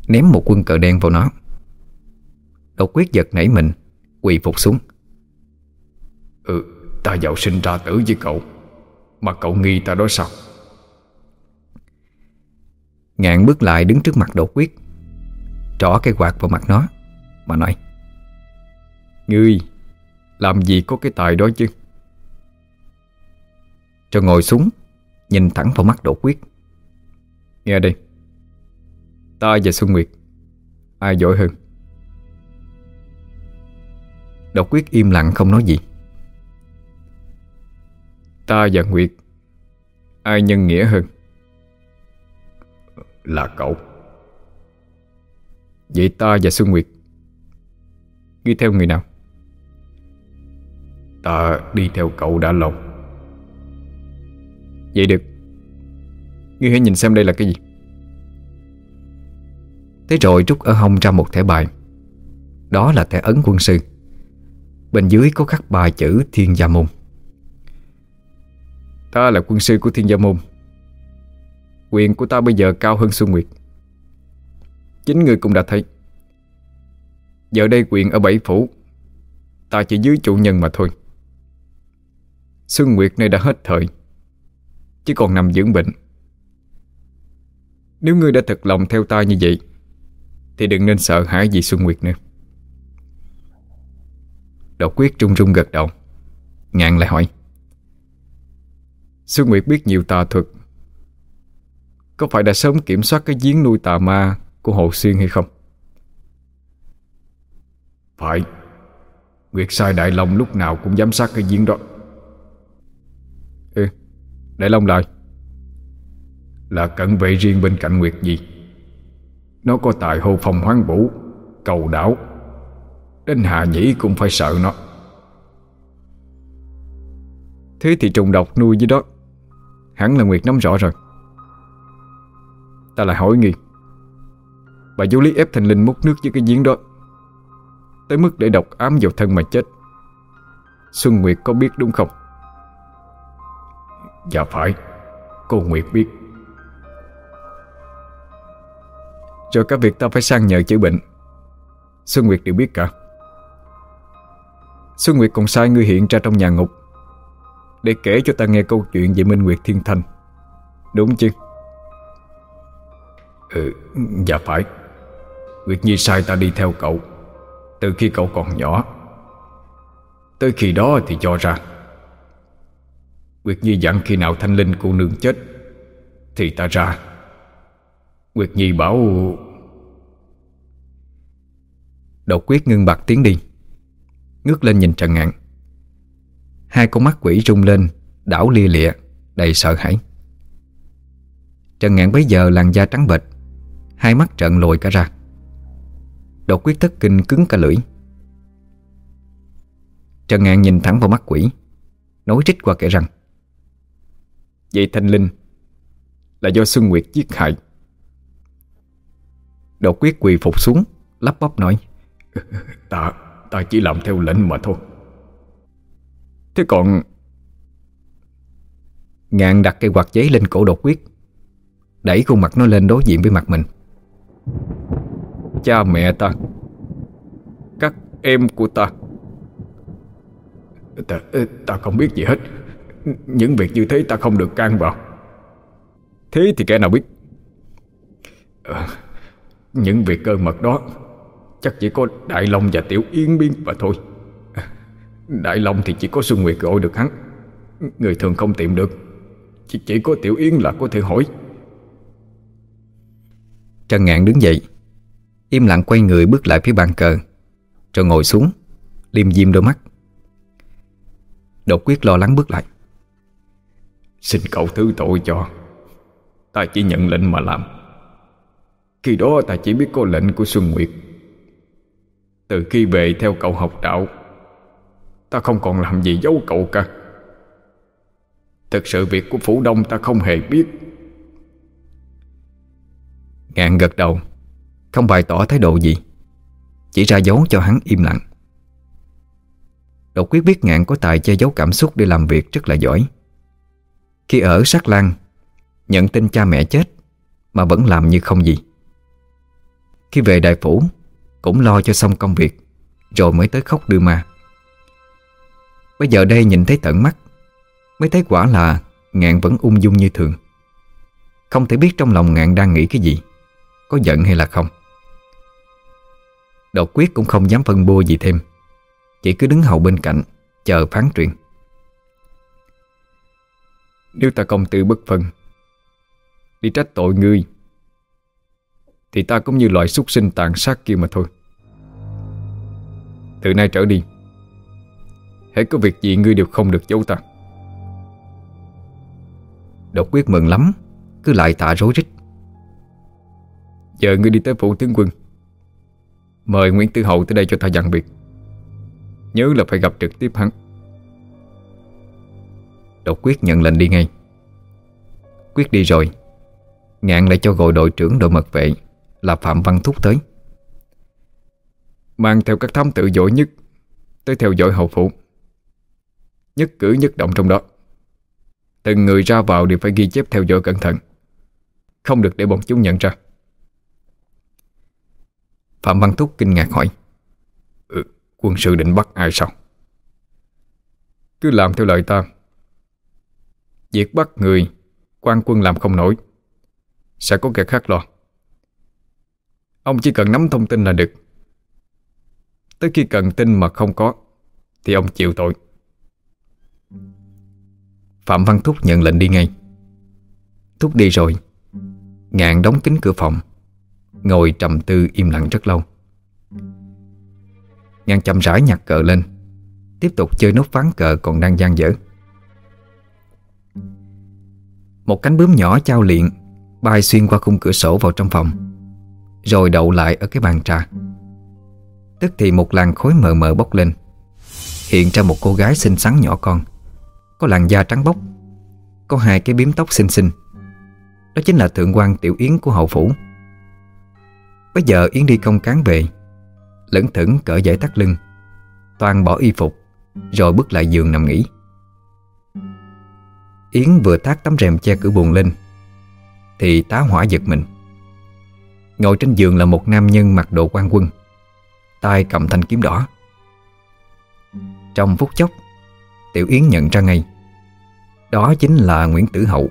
Ném một quân cờ đen vào nó. Đột quyết giật nảy mình, Quỳ phục xuống. Ừ Ta giàu sinh ra tử với cậu, Mà cậu nghi ta đó sao? Ngạn bước lại đứng trước mặt đột quyết, Trỏ cây quạt vào mặt nó, Mà nói, Ngươi, Làm gì có cái tài đó chứ? Cho ngồi xuống, Nhìn thẳng vào mắt đột quyết. Nghe đây Ta và Xuân Nguyệt, Ai giỏi hơn? Độc quyết im lặng không nói gì. Ta và Nguyệt. Ai nhân nghĩa hơn? Là cậu. Vậy ta và Xuân Nguyệt Đi theo người nào? Ta đi theo cậu đã lâu. Vậy được. Ngươi hãy nhìn xem đây là cái gì. Thế rồi rút ở hông ra một thẻ bài. Đó là thẻ ấn quân sư. Bên dưới có khắc ba chữ Thiên Gia Môn Ta là quân sư của Thiên Gia Môn. Quyền của ta bây giờ cao hơn Xuân Nguyệt. Chính người cũng đã thấy. Giờ đây quyền ở Bảy Phủ, Ta chỉ dưới chủ nhân mà thôi. Xuân Nguyệt này đã hết thời, Chỉ còn nằm dưỡng bệnh. Nếu ngươi đã thật lòng theo ta như vậy, Thì đừng nên sợ hãi gì Xuân Nguyệt nữa. Độc quyết trung trung gật đầu Ngạn lại hỏi. Xuân Nguyệt biết nhiều tà thuật. Có phải đã sớm kiểm soát cái giếng nuôi tà ma Của Hồ Xuyên hay không? Phải. Nguyệt sai Đại Long lúc nào cũng giám sát cái giếng đó. Ừ. Đại Long lại. Là cận vệ riêng bên cạnh Nguyệt gì? Nó có tài hô phong hoán vũ Cầu đảo. Đến Hạ Nhĩ cũng phải sợ nó. Thế thì trùng độc nuôi dưới đó Hẳn là Nguyệt nắm rõ rồi. Ta lại hỏi nghi. Bà vô lý ép thành linh múc nước với cái giếng đó. Tới mức để độc ám vào thân mà chết. Xuân Nguyệt có biết đúng không? Dạ phải. Cô Nguyệt biết. Rồi cả việc ta phải sang nhờ chữa bệnh. Xuân Nguyệt đều biết cả. Xuân Nguyệt còn sai ngươi hiện ra trong nhà ngục. Để kể cho ta nghe câu chuyện về Minh Nguyệt Thiên Thanh. Đúng chứ? Ừ, dạ phải. Nguyệt Nhi sai ta đi theo cậu. Từ khi cậu còn nhỏ Tới khi đó thì cho ra. Nguyệt Nhi dặn khi nào thanh linh cô nương chết Thì ta ra. Nguyệt Nhi bảo Độc quyết ngưng bặt tiếng đi. Ngước lên nhìn Trần Ngạn. Hai con mắt quỷ rung lên, Đảo lia lịa, Đầy sợ hãi. Trần Ngạn bấy giờ làn da trắng bệch, Hai mắt trợn lồi cả ra. Đột quyết thất kinh cứng cả lưỡi. Trần Ngạn nhìn thẳng vào mắt quỷ, Nói rít qua kẻ rằng: Vậy Thanh Linh Là do Xuân Nguyệt giết hại. Đột quyết quỳ phục xuống, Lắp bóp nói, Ta Ta chỉ làm theo lệnh mà thôi. Thế còn Ngạn đặt cây quạt giấy lên cổ đột quyết Đẩy khuôn mặt nó lên đối diện với mặt mình. Cha mẹ ta Các em của ta. Ta, ta không biết gì hết. Những việc như thế ta không được can vào. Thế thì kẻ nào biết? À, Những việc cơ mật đó Chắc chỉ có Đại Long và Tiểu Yến biết mà thôi. Đại Long thì chỉ có Xuân Nguyệt gọi được hắn. Người thường không tìm được. Chỉ, chỉ có Tiểu Yến là có thể hỏi. Trần Ngạn đứng dậy. Im lặng quay người bước lại phía bàn cờ Rồi ngồi xuống Liêm diêm đôi mắt. Đột quyết lo lắng bước lại. Xin cậu thứ tội cho. Ta chỉ nhận lệnh mà làm. Khi đó ta chỉ biết có lệnh của Xuân Nguyệt. Từ khi về theo cậu học đạo Ta không còn làm gì giấu cậu cả. Thực sự việc của Phủ Đông ta không hề biết. Ngạn gật đầu. Không bày tỏ thái độ gì. Chỉ ra dấu cho hắn im lặng. Đột quyết biết ngạn có tài che giấu cảm xúc để làm việc rất là giỏi. Khi ở sát lan Nhận tin cha mẹ chết, Mà vẫn làm như không gì. Khi về đại phủ, Cũng lo cho xong công việc, Rồi mới tới khóc đưa ma. Bây giờ đây nhìn thấy tận mắt, Mới thấy quả là Ngạn vẫn ung dung như thường. Không thể biết trong lòng ngạn đang nghĩ cái gì, Có giận hay là không. Đột quyết cũng không dám phân bua gì thêm, chỉ cứ đứng hầu bên cạnh, Chờ phán truyền. Nếu ta công tư bất phân, Đi trách tội ngươi, Thì ta cũng như loại súc sinh tàn sát kia mà thôi. Từ nay trở đi Hãy có việc gì ngươi đều không được giấu ta. Độc quyết mừng lắm, Cứ lại tạ rối rít. Giờ ngươi đi tới phủ tướng quân. Mời Nguyễn Tư Hậu tới đây cho ta dặn biệt. Nhớ là phải gặp trực tiếp hắn. Độc quyết nhận lệnh đi ngay. Quyết đi rồi, Ngạn lại cho gọi đội trưởng đội mật vệ Là Phạm Văn Thúc tới. Mang theo các thám tự giỏi nhất Tới theo dõi hậu phủ. Nhất cử nhất động trong đó. Từng người ra vào đều phải ghi chép theo dõi cẩn thận. Không được để bọn chúng nhận ra. Phạm Văn Thúc kinh ngạc hỏi ừ, Quân sự định bắt ai sao? Cứ làm theo lời ta. Việc bắt người, quan quân làm không nổi, Sẽ có kẻ khác lo. Ông chỉ cần nắm thông tin là được. Tới khi cần tin mà không có, Thì ông chịu tội. Phạm Văn Thúc nhận lệnh đi ngay. Thúc đi rồi. Ngạn đóng kín cửa phòng, Ngồi trầm tư im lặng rất lâu. Ngạn chậm rãi nhặt cờ lên, Tiếp tục chơi nốt ván cờ còn đang gian dở. Một cánh bướm nhỏ trao liện Bay xuyên qua khung cửa sổ vào trong phòng, Rồi đậu lại ở cái bàn trà. Tức thì một làn khối mờ mờ bốc lên, Hiện ra một cô gái xinh xắn nhỏ con. Có làn da trắng bóc, Có hai cái biếm tóc xinh xinh. Đó chính là thượng quan tiểu yến của hậu phủ. Bây giờ Yến đi công cán về Lẫn thững cỡ giải thắt lưng Toàn bỏ y phục, Rồi bước lại giường nằm nghỉ. Yến vừa thác tấm rèm che cửa buồn lên, Thì tá hỏa giật mình. Ngồi trên giường là một nam nhân mặc đồ quan quân, tay cầm thanh kiếm đỏ. Trong phút chốc, Tiểu Yến nhận ra ngay đó chính là Nguyễn Tử Hậu.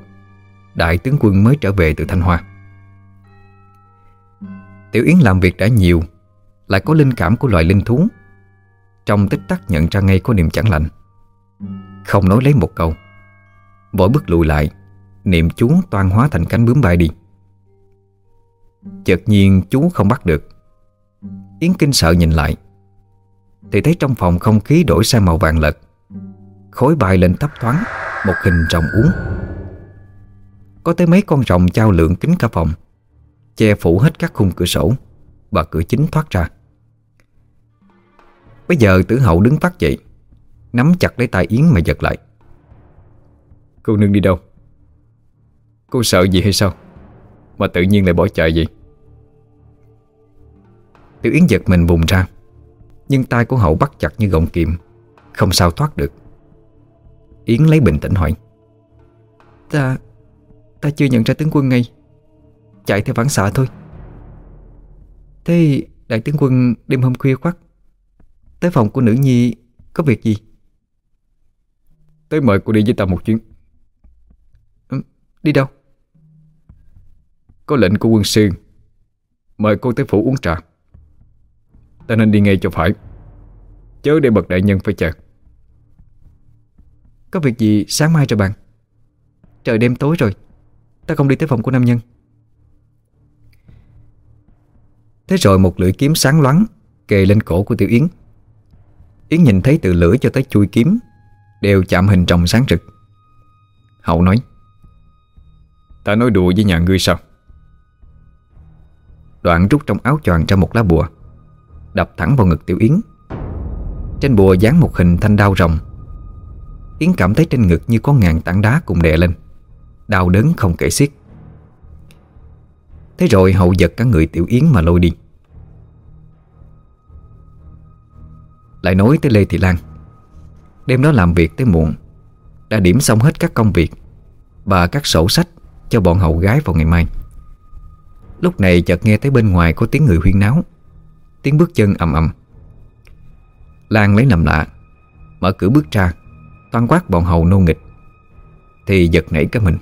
Đại tướng quân mới trở về từ Thanh Hoa. Tiểu Yến làm việc đã nhiều, Lại có linh cảm của loài linh thú. Trong tích tắc nhận ra ngay có niềm chẳng lành. Không nói lấy một câu, Vội bước lùi lại, Niệm chú toan hóa thành cánh bướm bay đi. Chợt nhiên chú không bắt được. Yến kinh sợ nhìn lại, Thì thấy trong phòng không khí đổi sang màu vàng lật. Khối bay lên thấp thoáng Một hình rồng uống. Có tới mấy con rồng trao lượng kính cả phòng Che phủ hết các khung cửa sổ Và cửa chính thoát ra. Bây giờ tử hậu đứng phát dậy Nắm chặt lấy tay Yến mà giật lại. Cô nương đi đâu? Cô sợ gì hay sao? Mà tự nhiên lại bỏ chạy vậy? Tiểu Yến giật mình vùng ra Nhưng tay của hậu bắt chặt như gọng kiệm Không sao thoát được Yến lấy bình tĩnh hỏi. Ta Ta chưa nhận ra tướng quân ngay. Chạy theo phản xạ thôi. Thế đại tướng quân đêm hôm khuya khoắt Tới phòng của nữ nhi Có việc gì? Tới mời cô đi với ta một chuyến. Ừ, Đi đâu? Có lệnh của quân sư Mời cô tới phủ uống trà. Ta nên đi ngay cho phải. Chớ để bậc đại nhân phải chờ có việc gì sáng mai rồi bạn. Trời đêm tối rồi. Ta không đi tới phòng của nam nhân. Thế rồi một lưỡi kiếm sáng loáng Kề lên cổ của Tiểu Yến. Yến nhìn thấy từ lưỡi cho tới chui kiếm, Đều chạm hình trồng sáng rực. Hậu nói, Ta nói đùa với nhà ngươi sao? Đoạn rút trong áo choàng ra một lá bùa, Đập thẳng vào ngực Tiểu Yến. Trên bùa dán một hình thanh đao rồng Yến cảm thấy trên ngực như có ngàn tảng đá cùng đè lên. Đau đớn không kể xiết. Thế rồi hậu giật cả người Tiểu Yến mà lôi đi. Lại nói tới Lê Thị Lan. Đêm đó làm việc tới muộn. Đã điểm xong hết các công việc Và các sổ sách cho bọn hậu gái vào ngày mai. Lúc này chợt nghe thấy bên ngoài có tiếng người huyên náo. Tiếng bước chân ầm ầm. Lan lấy làm lạ, Mở cửa bước ra. Toan quát bọn hầu nô nghịch. Thì giật nảy cả mình.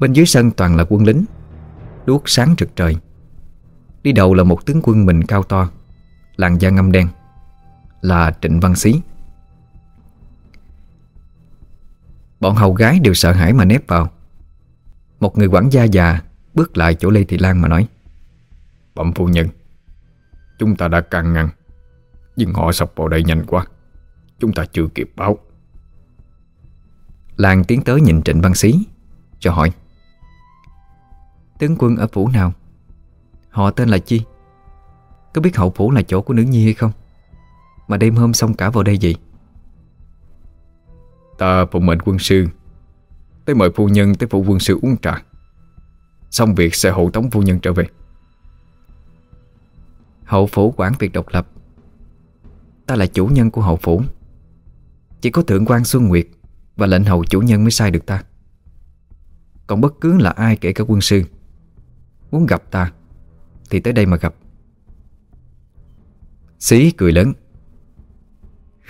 Bên dưới sân toàn là quân lính, Đuốc sáng rực trời. Đi đầu là một tướng quân mình cao to, Làn da ngâm đen, Là Trịnh Văn Xí. Bọn hầu gái đều sợ hãi mà nép vào. Một người quản gia già Bước lại chỗ Lê Thị Lan mà nói, Bẩm phu nhân, Chúng ta đã can ngăn, Nhưng họ sập vào đây nhanh quá. Chúng ta chưa kịp báo. Lan tiến tới nhìn Trịnh Văn Xí, Cho hỏi. Tướng quân ở phủ nào? Họ tên là chi? Có biết hậu phủ là chỗ của nữ nhi hay không? Mà đêm hôm xong cả vào đây vậy? Ta phụng mệnh quân sư. Tới mời phu nhân tới phụ quân sư uống trà. Xong việc sẽ hộ tống phu nhân trở về. Hậu phủ quản việc độc lập. Ta là chủ nhân của hậu phủ. Chỉ có thượng quan Xuân Nguyệt Và lệnh hầu chủ nhân mới sai được ta. Còn bất cứ là ai kể cả quân sư, Muốn gặp ta Thì tới đây mà gặp. Xí cười lớn.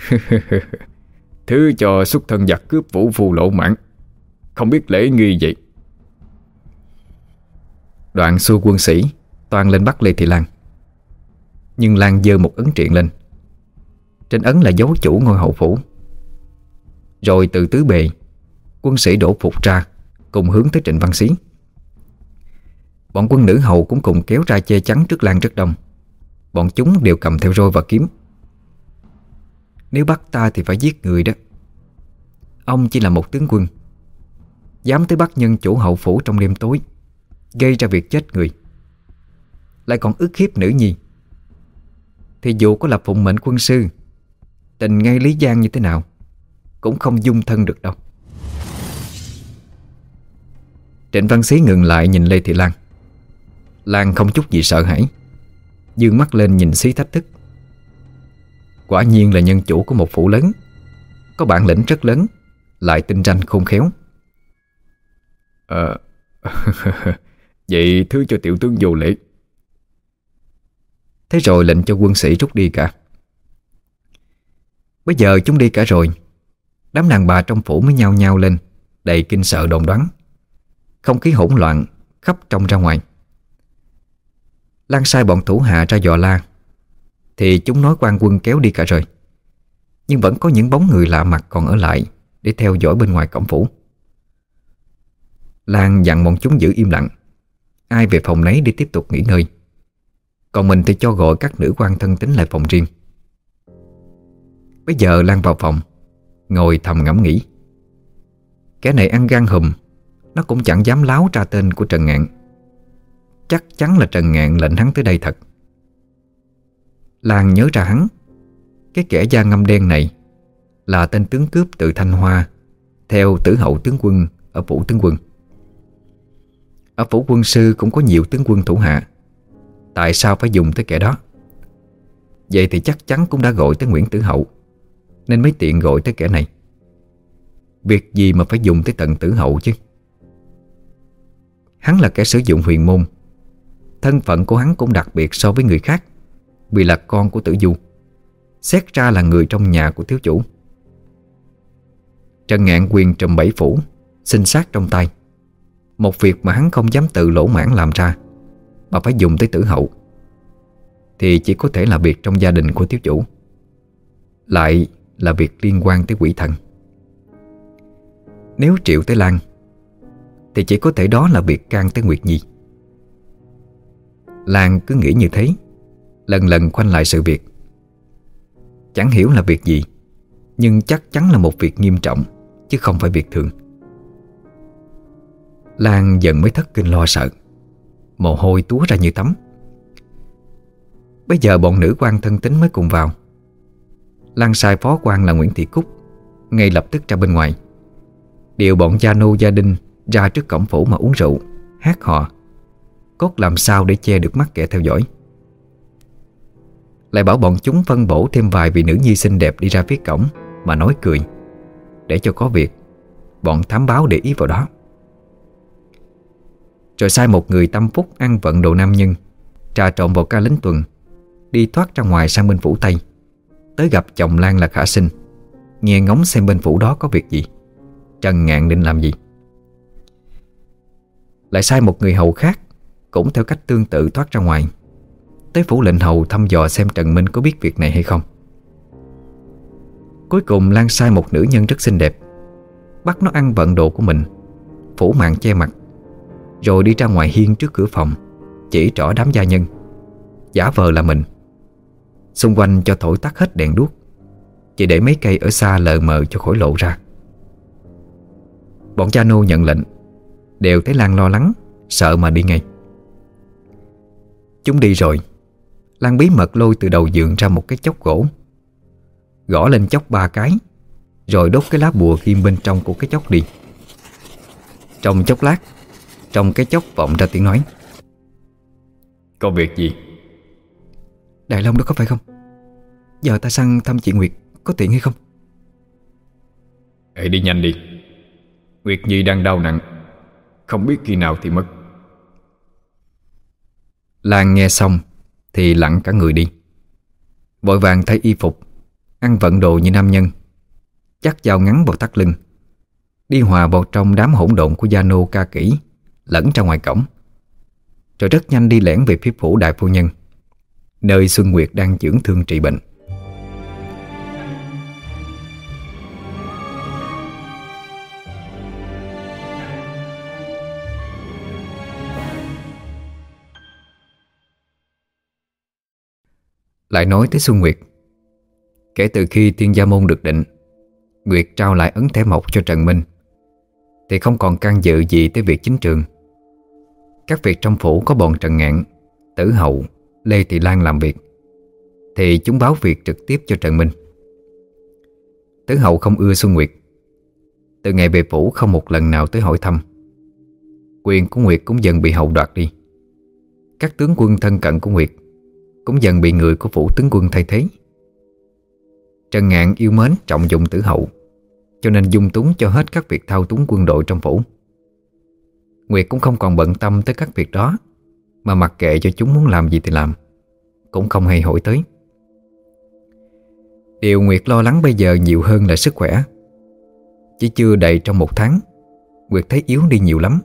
Thứ cho xuất thân giặc cướp vũ phù lộ mãn Không biết lễ nghi vậy. Đoạn xua quân sĩ Toàn lên bắt Lê Thị Lan. Nhưng Lan dơ một ấn triện lên. Trên ấn là dấu chủ ngôi hậu phủ. Rồi từ tứ bề, Quân sĩ đổ phục ra, Cùng hướng tới Trịnh Văn Xí. Bọn quân nữ hầu cũng cùng kéo ra che chắn trước Lan rất đông. Bọn chúng đều cầm theo roi và kiếm. Nếu bắt ta thì phải giết người đó. Ông chỉ là một tướng quân, Dám tới bắt nhân chủ hậu phủ trong đêm tối, Gây ra việc chết người. Lại còn ức hiếp nữ nhi. Thì dù có lập phụng mệnh quân sư, Tình ngay Lý Giang như thế nào cũng không dung thân được đâu. Trịnh Văn Xí ngừng lại nhìn Lê Thị Lan. Lan không chút gì sợ hãi Dương mắt lên nhìn Xí thách thức. Quả nhiên là nhân chủ của một phủ lớn Có bản lĩnh rất lớn Lại tinh tranh khôn khéo. Ờ Vậy thứ cho tiểu tướng vô lễ. Thế rồi lệnh cho quân sĩ rút đi cả. Bây giờ chúng đi cả rồi Đám đàn bà trong phủ mới nhao nhao lên, Đầy kinh sợ đồn đoán. Không khí hỗn loạn Khắp trong ra ngoài. Lan sai bọn thủ hạ ra dò la, Thì chúng nói quan quân kéo đi cả rồi Nhưng vẫn có những bóng người lạ mặt còn ở lại Để theo dõi bên ngoài cổng phủ. Lan dặn bọn chúng giữ im lặng, Ai về phòng nấy để tiếp tục nghỉ ngơi. Còn mình thì cho gọi các nữ quan thân tính lại phòng riêng. Bây giờ Lan vào phòng Ngồi thầm ngẫm nghĩ. Kẻ này ăn gan hùm, Nó cũng chẳng dám láo ra tên của Trần Ngạn. Chắc chắn là Trần Ngạn lệnh hắn tới đây thật. Lan nhớ ra hắn, Cái kẻ da ngâm đen này Là tên tướng cướp từ Thanh Hoa, Theo tử hậu tướng quân Ở phủ tướng quân. Ở phủ quân sư cũng có nhiều tướng quân thủ hạ. Tại sao phải dùng tới kẻ đó? Vậy thì chắc chắn cũng đã gọi tới Nguyễn Tử Hậu. Nên mới tiện gọi tới kẻ này. Việc gì mà phải dùng tới tận tử hậu chứ? Hắn là kẻ sử dụng huyền môn. Thân phận của hắn cũng đặc biệt so với người khác, Vì là con của tử du. Xét ra là người trong nhà của thiếu chủ. Trần Ngạn quyền trùm bảy phủ Sinh sát trong tay. Một việc mà hắn không dám tự lỗ mãn làm ra, Mà phải dùng tới tử hậu. Thì chỉ có thể là việc trong gia đình của thiếu chủ. Lại là việc liên quan tới quỷ thần. Nếu triệu tới Lan, Thì chỉ có thể đó là việc can tới Nguyệt Nhi. Lan cứ nghĩ như thế, Lần lần khoanh lại sự việc. Chẳng hiểu là việc gì, Nhưng chắc chắn là một việc nghiêm trọng, Chứ không phải việc thường. Lan dần mới thất kinh lo sợ. Mồ hôi túa ra như tắm. Bây giờ bọn nữ quan thân tính mới cùng vào. Lan sai phó quan là Nguyễn Thị Cúc, Ngay lập tức ra bên ngoài. Điều bọn gia nô gia đình Ra trước cổng phủ mà uống rượu, Hát hò, Cốt làm sao để che được mắt kẻ theo dõi. Lại bảo bọn chúng phân bổ thêm vài vị nữ nhi xinh đẹp đi ra phía cổng Mà nói cười, Để cho có việc, Bọn thám báo để ý vào đó. Rồi sai một người tâm phúc ăn vận đồ nam nhân, Trà trộn vào ca lính tuần, Đi thoát ra ngoài sang bên phủ Tây. Tới gặp chồng Lan là Khả Sinh. Nghe ngóng xem bên phủ đó có việc gì. Trần Ngạn định làm gì? Lại sai một người hầu khác, cũng theo cách tương tự thoát ra ngoài. Tới phủ lệnh hầu thăm dò xem Trần Minh có biết việc này hay không. Cuối cùng Lan sai một nữ nhân rất xinh đẹp, Bắt nó ăn vận đồ của mình, Phủ mạng che mặt, Rồi đi ra ngoài hiên trước cửa phòng, Chỉ trỏ đám gia nhân. Giả vờ là mình. Xung quanh cho thổi tắt hết đèn đuốc. Chỉ để mấy cây ở xa lờ mờ cho khỏi lộ ra. Bọn cha nô nhận lệnh. Đều thấy Lan lo lắng, Sợ mà đi ngay. Chúng đi rồi. Lan bí mật lôi từ đầu giường ra một cái chốc gỗ. Gõ lên chốc ba cái, Rồi đốt cái lá bùa ghim bên trong của cái chốc đi. Trong chốc lát, Trong cái chốc vọng ra tiếng nói. Có việc gì? Đại Long đó có phải không? Giờ ta sang thăm chị Nguyệt Có tiện hay không? Hãy đi nhanh đi. Nguyệt Nhi đang đau nặng Không biết khi nào thì mất. Lan nghe xong Thì lặng cả người đi. Vội vàng thay y phục Ăn vận đồ như nam nhân Chắc dao ngắn vào tắt lưng Đi hòa vào trong đám hỗn độn của gia nô ca kỹ Lẫn ra ngoài cổng. Rồi rất nhanh đi lẻn về phía phủ đại phu nhân Nơi Xuân Nguyệt đang dưỡng thương trị bệnh. Lại nói tới Xuân Nguyệt. Kể từ khi tiên gia môn được định Nguyệt trao lại ấn thẻ mộc cho Trần Minh Thì không còn can dự gì tới việc chính trường. Các việc trong phủ có bọn Trần Ngạn Tử Hậu, Lê Thị Lan làm việc, Thì chúng báo việc trực tiếp cho Trần Minh. Tử Hậu không ưa Xuân Nguyệt. Từ ngày về phủ không một lần nào tới hỏi thăm. Quyền của Nguyệt cũng dần bị hậu đoạt đi. Các tướng quân thân cận của Nguyệt cũng dần bị người của phủ tướng quân thay thế. Trần Ngạn yêu mến trọng dụng tử hậu, Cho nên dung túng cho hết các việc thao túng quân đội trong phủ. Nguyệt cũng không còn bận tâm tới các việc đó. Mà mặc kệ cho chúng muốn làm gì thì làm, Cũng không hay hỏi tới. Điều Nguyệt lo lắng bây giờ nhiều hơn là sức khỏe. Chỉ chưa đầy trong một tháng, Nguyệt thấy yếu đi nhiều lắm.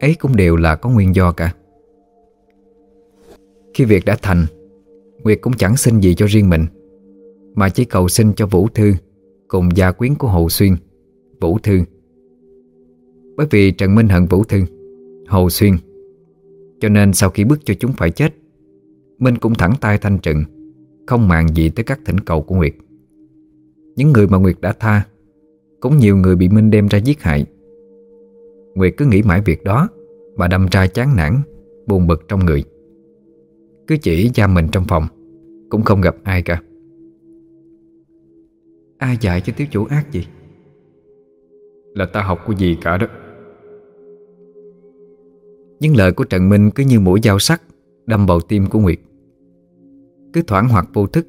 Ấy cũng đều là có nguyên do cả. Khi việc đã thành, Nguyệt cũng chẳng xin gì cho riêng mình, Mà chỉ cầu xin cho Vũ Thư Cùng gia quyến của Hồ Xuyên, Vũ Thư. Bởi vì Trần Minh hận Vũ Thư, Hồ Xuyên cho nên sau khi bức cho chúng phải chết, Minh cũng thẳng tay thanh trừng, Không màng gì tới các thỉnh cầu của Nguyệt. Những người mà Nguyệt đã tha, Cũng nhiều người bị Minh đem ra giết hại. Nguyệt cứ nghĩ mãi việc đó Mà đâm ra chán nản, Buồn bực trong người. Cứ chỉ giam mình trong phòng, Cũng không gặp ai cả. Ai dạy cho thiếu chủ ác gì? Là ta học của gì cả đó? Những lời của Trần Minh cứ như mũi dao sắc, Đâm vào tim của Nguyệt. Cứ thoảng hoặc vô thức,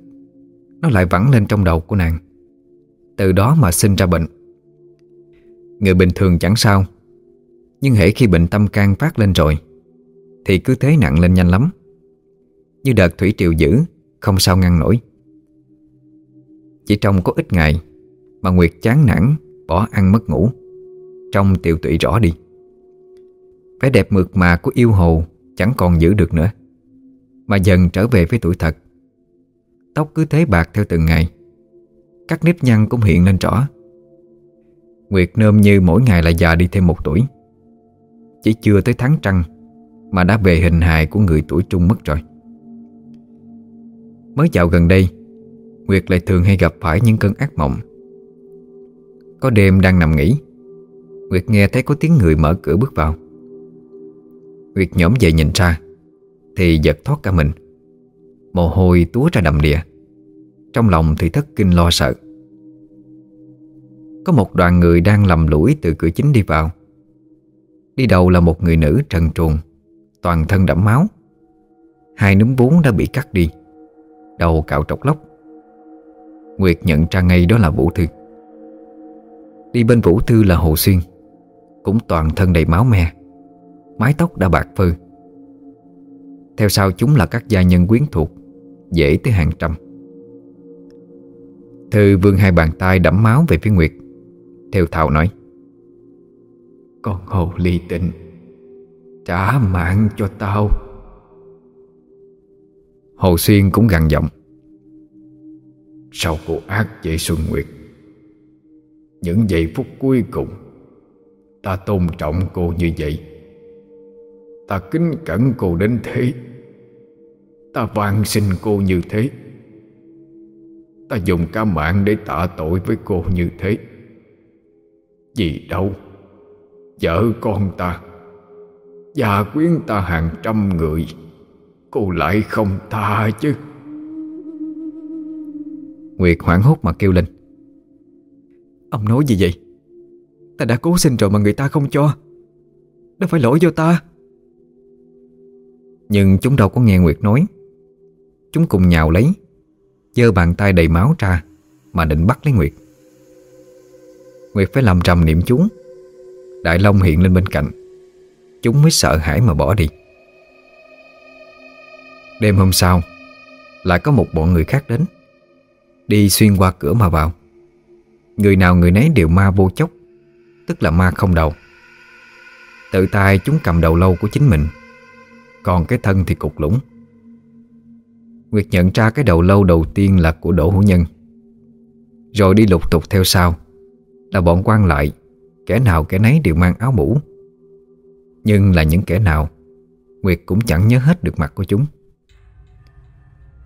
Nó lại vẳng lên trong đầu của nàng. Từ đó mà sinh ra bệnh. Người bình thường chẳng sao, Nhưng hễ khi bệnh tâm can phát lên rồi, Thì cứ thế nặng lên nhanh lắm. Như đợt thủy triều dữ, Không sao ngăn nổi. Chỉ trong có ít ngày, Mà Nguyệt chán nản, Bỏ ăn mất ngủ. Trong tiểu tụy rõ đi. Vẻ đẹp mượt mà của yêu hồ Chẳng còn giữ được nữa, Mà dần trở về với tuổi thật. Tóc cứ thế bạc theo từng ngày, Các nếp nhăn cũng hiện lên rõ. Nguyệt nơm như mỗi ngày là già đi thêm một tuổi, Chỉ chưa tới tháng trăng Mà đã về hình hài của người tuổi trung mất rồi. Mới dạo gần đây, Nguyệt lại thường hay gặp phải những cơn ác mộng. Có đêm đang nằm nghỉ, Nguyệt nghe thấy có tiếng người mở cửa bước vào. Nguyệt nhóm dậy nhìn ra, Thì giật thoát cả mình. Mồ hôi túa ra đầm đìa. Trong lòng thì thất kinh lo sợ. Có một đoàn người đang lầm lũi từ cửa chính đi vào. Đi đầu là một người nữ trần truồng, Toàn thân đẫm máu. Hai núm vốn đã bị cắt đi, Đầu cạo trọc lóc. Nguyệt nhận ra ngay đó là Vũ Thư. Đi bên Vũ Thư là Hồ Xuyên, Cũng toàn thân đầy máu me. Mái tóc đã bạc phơ. Theo sau chúng là các gia nhân quyến thuộc Dễ tới hàng trăm. Thư vươn hai bàn tay đẫm máu về phía Nguyệt. Theo thào nói Con hồ ly tinh Trả mạng cho tao. Hồ Xuyên cũng gằn giọng Sao cô ác vậy Xuân Nguyệt Những giây phút cuối cùng Ta tôn trọng cô như vậy Ta kính cẩn cô đến thế. Ta van xin cô như thế. Ta dùng cả mạng để tạ tội với cô như thế. Vì đâu? Vợ con ta, Gia quyến ta hàng trăm người, Cô lại không tha chứ. Nguyệt hoảng hốt mà kêu lên. Ông nói gì vậy? Ta đã cố xin rồi mà người ta không cho. Đâu phải lỗi do ta. Nhưng chúng đâu có nghe Nguyệt nói. Chúng cùng nhào lấy, giơ bàn tay đầy máu ra Mà định bắt lấy Nguyệt. Nguyệt phải làm trầm niệm chú. Đại Long hiện lên bên cạnh. Chúng mới sợ hãi mà bỏ đi. Đêm hôm sau, Lại có một bọn người khác đến. Đi xuyên qua cửa mà vào. Người nào người nấy đều ma vô chốc, Tức là ma không đầu. Tự tay chúng cầm đầu lâu của chính mình. Còn cái thân thì cục lũng. Nguyệt nhận ra cái đầu lâu đầu tiên là của Đỗ Hữu Nhân. Rồi đi lục tục theo sau. Là bọn quan lại Kẻ nào kẻ nấy đều mang áo mũ. Nhưng là những kẻ nào Nguyệt cũng chẳng nhớ hết được mặt của chúng.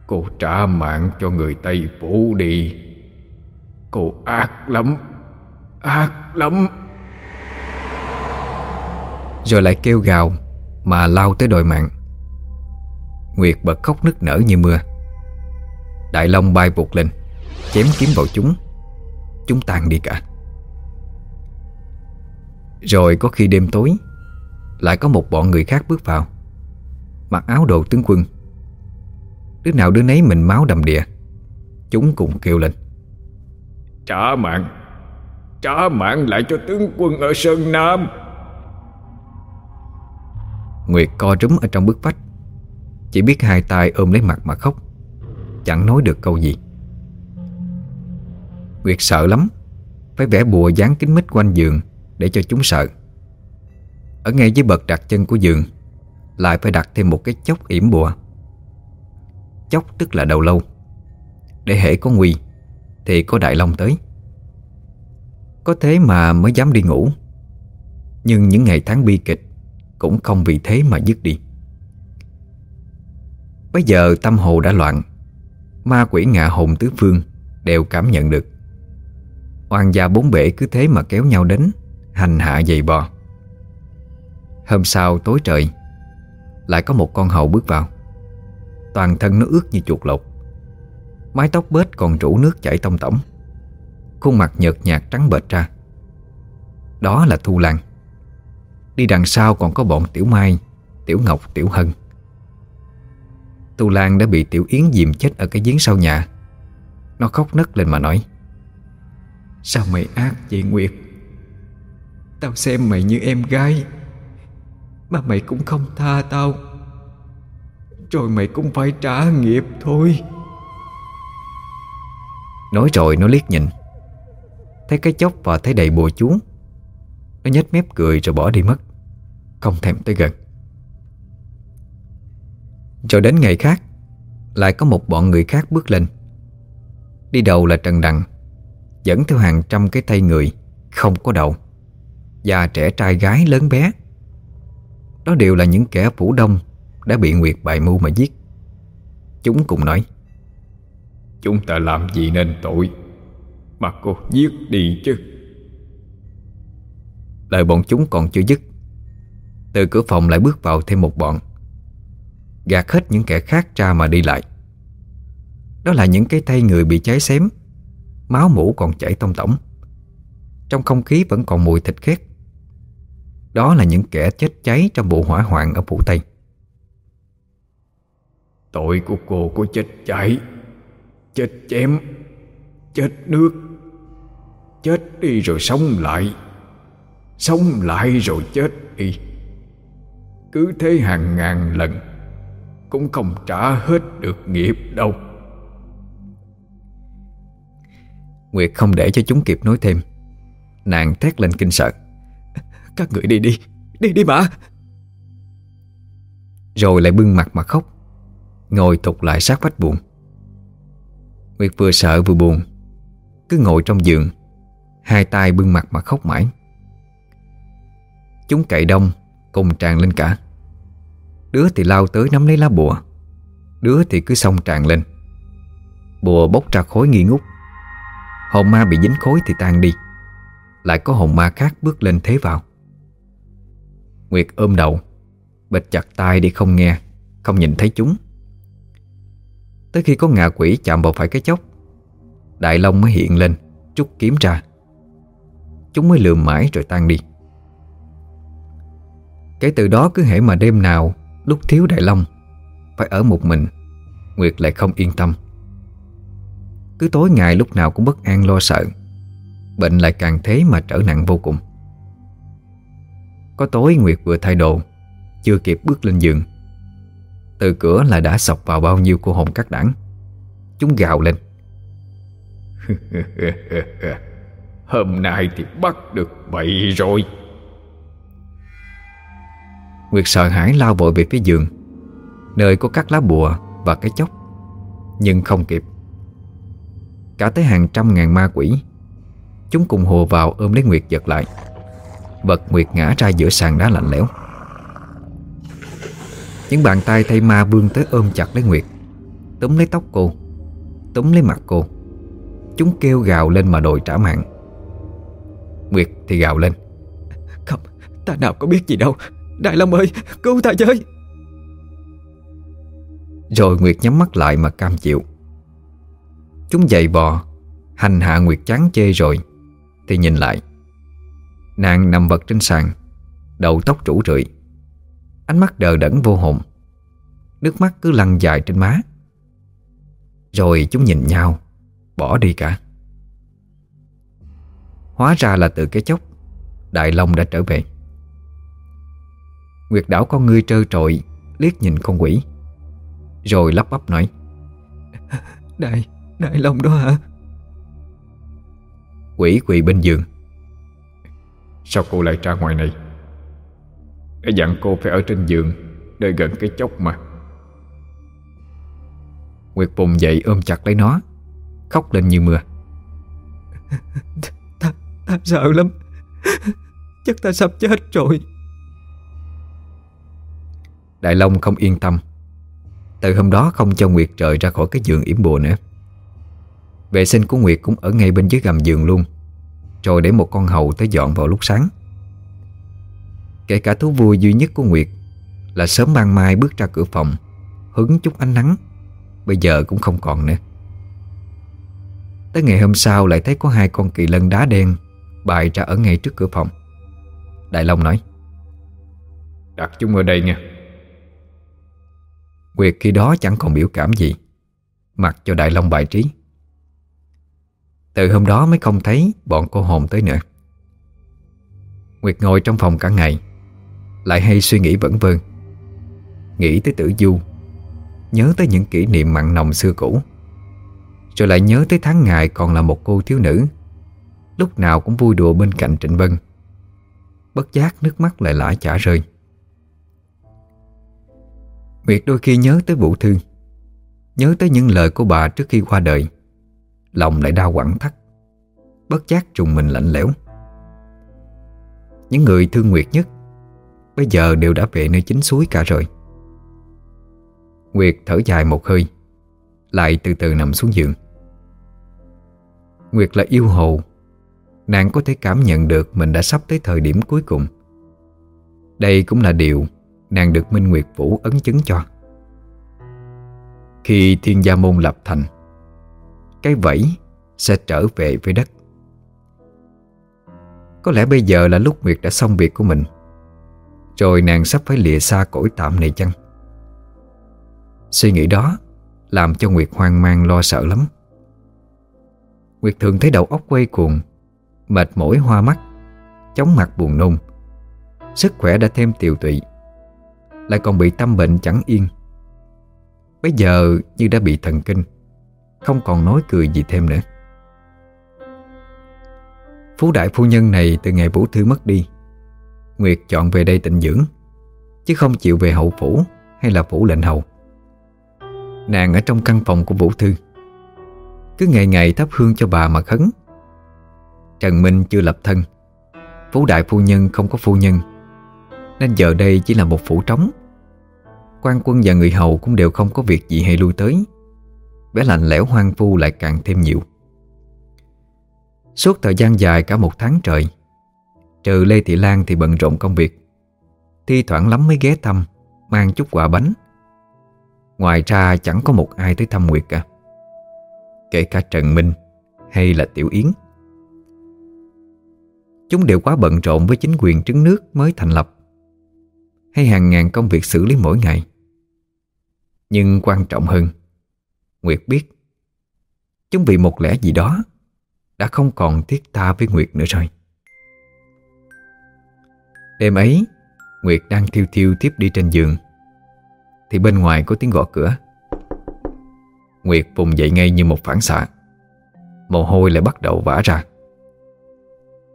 Cô trả mạng cho người Tây Phủ đi. Cô ác lắm Ác lắm. Rồi lại kêu gào mà lao tới đòi mạng. Nguyệt bật khóc nức nở như mưa. Đại Long bay vụt lên, Chém kiếm vào chúng. Chúng tan đi cả. Rồi có khi đêm tối, Lại có một bọn người khác bước vào, Mặc áo đồ tướng quân. Đứa nào đứa nấy mình máu đầm đìa, Chúng cùng kêu lên. Trả mạng Trả mạng lại cho tướng quân ở Sơn Nam. Nguyệt co rúm ở trong bức vách. Chỉ biết hai tay ôm lấy mặt mà khóc, Chẳng nói được câu gì. Nguyệt sợ lắm, Phải vẽ bùa dán kính mít quanh giường Để cho chúng sợ. Ở ngay dưới bậc đặt chân của giường, Lại phải đặt thêm một cái chốc yểm bùa. Chốc tức là đầu lâu. Để hệ có nguy, Thì có đại long tới. Có thế mà mới dám đi ngủ. Nhưng những ngày tháng bi kịch cũng không vì thế mà dứt đi. Bây giờ tâm hồ đã loạn, Ma quỷ ngạ hồn tứ phương Đều cảm nhận được. Oan gia bốn bể cứ thế mà kéo nhau đến, Hành hạ dày bò. Hôm sau tối trời, Lại có một con hầu bước vào. Toàn thân nó ướt như chuột lột. Mái tóc bết còn rủ nước chảy tông tổng. Khuôn mặt nhợt nhạt trắng bệch ra. Đó là Thu Lan. Đi đằng sau còn có bọn Tiểu Mai Tiểu Ngọc, Tiểu Hân. Tu Lan đã bị Tiểu Yến dìm chết ở cái giếng sau nhà. Nó khóc nấc lên mà nói Sao mày ác vậy Nguyệt? Tao xem mày như em gái Mà mày cũng không tha tao. Rồi mày cũng phải trả nghiệp thôi. Nói rồi nó liếc nhìn Thấy cái chốc và thấy đầy bùa chú. Nó nhếch mép cười rồi bỏ đi mất. Không thèm tới gần. Rồi đến ngày khác Lại có một bọn người khác bước lên. Đi đầu là Trần Đằng Dẫn theo hàng trăm cái tay người Không có đầu. Và trẻ trai gái lớn bé. Đó đều là những kẻ phủ đông Đã bị Nguyệt bại mưu mà giết. Chúng cùng nói Chúng ta làm gì nên tội? Mà cô giết đi chứ. Lời bọn chúng còn chưa dứt từ cửa phòng lại bước vào thêm một bọn. Gạt hết những kẻ khác ra mà đi lại. Đó là những cái tay người bị cháy xém. Máu mũ còn chảy tông tổng. Trong không khí vẫn còn mùi thịt khét. Đó là những kẻ chết cháy trong vụ hỏa hoạn ở phủ Tây. Tội của cô có chết cháy, Chết chém, Chết nước. Chết đi rồi sống lại Sống lại rồi chết đi. Cứ thế hàng ngàn lần, Cũng không trả hết được nghiệp đâu. Nguyệt không để cho chúng kịp nói thêm. Nàng thét lên kinh sợ. Các người đi đi Đi đi mà. Rồi lại bưng mặt mà khóc, Ngồi thụt lại sát vách buồn Nguyệt vừa sợ vừa buồn, Cứ ngồi trong giường, Hai tay bưng mặt mà khóc mãi. Chúng cậy đông Cùng tràn lên cả. Đứa thì lao tới nắm lấy lá bùa. Đứa thì cứ xông tràn lên. Bùa bốc ra khối nghi ngút. Hồn ma bị dính khối thì tan đi. Lại có hồn ma khác bước lên thế vào. Nguyệt ôm đầu, Bịt chặt tay đi không nghe, Không nhìn thấy chúng. Tới khi có ngạ quỷ chạm vào phải cái chốc, Đại Long mới hiện lên Trúc kiếm ra. Chúng mới lườm mãi rồi tan đi. Kể từ đó cứ hễ mà đêm nào, Lúc thiếu Đại Long, Phải ở một mình, Nguyệt lại không yên tâm. Cứ tối ngày lúc nào cũng bất an lo sợ, Bệnh lại càng thế mà trở nặng vô cùng. Có tối Nguyệt vừa thay đồ, Chưa kịp bước lên giường. Từ cửa là đã sọc vào bao nhiêu cô hồn cắt đảng, Chúng gào lên. Hôm nay thì bắt được bậy rồi. Nguyệt sợ hãi lao vội về phía giường. Nơi có các lá bùa và cái chốc Nhưng không kịp. Cả tới hàng trăm ngàn ma quỷ Chúng cùng hồ vào ôm lấy Nguyệt giật lại. Vật Nguyệt ngã ra giữa sàn đá lạnh lẽo. Những bàn tay thay ma vươn tới ôm chặt lấy Nguyệt Túm lấy tóc cô Túm lấy mặt cô. Chúng kêu gào lên mà đòi trả mạng. Nguyệt thì gào lên. Không, ta nào có biết gì đâu. Đại Long ơi, cứu ta chơi Rồi Nguyệt nhắm mắt lại mà cam chịu. Chúng dậy bò Hành hạ Nguyệt chán chê rồi Thì nhìn lại. Nàng nằm vật trên sàn Đầu tóc rủ rượi. Ánh mắt đờ đẫn vô hồn. Nước mắt cứ lăn dài trên má. Rồi chúng nhìn nhau Bỏ đi cả. Hóa ra là từ cái chốc Đại Long đã trở về. Nguyệt đảo con ngươi trơ trội Liếc nhìn con quỷ. Rồi lắp bắp nói Đại, đại long đó hả? Quỷ quỳ bên giường. Sao cô lại ra ngoài này? Đã dặn cô phải ở trên giường Nơi gần cái chốc mà. Nguyệt bùng dậy ôm chặt lấy nó Khóc lên như mưa. Ta, ta sợ lắm. Chắc ta sắp chết rồi Đại Long không yên tâm. Từ hôm đó không cho Nguyệt rời ra khỏi cái giường yểm bùa nữa. Vệ sinh của Nguyệt cũng ở ngay bên dưới gầm giường luôn, Rồi để một con hầu tới dọn vào lúc sáng. Kể cả thú vui duy nhất của Nguyệt Là sớm ban mai bước ra cửa phòng, Hứng chút ánh nắng, Bây giờ cũng không còn nữa. Tới ngày hôm sau lại thấy có hai con kỳ lân đá đen Bày ra ở ngay trước cửa phòng. Đại Long nói, Đặt chúng ở đây nha. Nguyệt khi đó chẳng còn biểu cảm gì, Mặc cho Đại Long bài trí. Từ hôm đó mới không thấy bọn cô hồn tới nữa Nguyệt ngồi trong phòng cả ngày, Lại hay suy nghĩ vẩn vơ. Nghĩ tới tử du, Nhớ tới những kỷ niệm mặn nồng xưa cũ, Rồi lại nhớ tới tháng ngày còn là một cô thiếu nữ, Lúc nào cũng vui đùa bên cạnh Trịnh Vân. Bất giác nước mắt lại lã chả rơi. Nguyệt đôi khi nhớ tới Vũ Thư, Nhớ tới những lời của bà trước khi qua đời, Lòng lại đau quặn thắt, Bất giác trùng mình lạnh lẽo. Những người thương Nguyệt nhất Bây giờ đều đã về nơi chính suối cả rồi. Nguyệt thở dài một hơi, Lại từ từ nằm xuống giường. Nguyệt là yêu hồ, Nàng có thể cảm nhận được Mình đã sắp tới thời điểm cuối cùng. Đây cũng là điều Nàng được Minh Nguyệt Vũ ấn chứng cho. Khi thiên gia môn lập thành, Cái vẫy Sẽ trở về với đất. Có lẽ bây giờ là lúc Nguyệt đã xong việc của mình, Rồi nàng sắp phải lìa xa cõi tạm này chăng? Suy nghĩ đó Làm cho Nguyệt hoang mang lo sợ lắm. Nguyệt thường thấy đầu óc quay cuồng, Mệt mỏi hoa mắt, Chóng mặt buồn nôn, Sức khỏe đã thêm tiều tụy. Lại còn bị tâm bệnh chẳng yên. Bây giờ như đã bị thần kinh, Không còn nói cười gì thêm nữa. Phú đại phu nhân này từ ngày Vũ Thư mất đi, Nguyệt chọn về đây tịnh dưỡng, Chứ không chịu về hậu phủ Hay là phủ lệnh hầu. Nàng ở trong căn phòng của Vũ Thư, Cứ ngày ngày thắp hương cho bà mà khấn. Trần Minh chưa lập thân, Phú đại phu nhân không có phu nhân, Nên giờ đây chỉ là một phủ trống quan quân và người hầu cũng đều không có việc gì hay lui tới. Vẻ lạnh lẽo hoang vu lại càng thêm nhiều. Suốt thời gian dài cả một tháng trời, Trừ Lê Thị Lan thì bận rộn công việc. Thi thoảng lắm mới ghé thăm, Mang chút quà bánh. Ngoài ra chẳng có một ai tới thăm Nguyệt cả. Kể cả Trần Minh Hay là Tiểu Yến. Chúng đều quá bận rộn với chính quyền trứng nước mới thành lập. Hay hàng ngàn công việc xử lý mỗi ngày. Nhưng quan trọng hơn. Nguyệt biết, Chúng vì một lẽ gì đó Đã không còn thiết tha với Nguyệt nữa rồi. Đêm ấy, Nguyệt đang thiêu thiêu tiếp đi trên giường, Thì bên ngoài có tiếng gõ cửa. Nguyệt vùng dậy ngay như một phản xạ. Mồ hôi lại bắt đầu vã ra.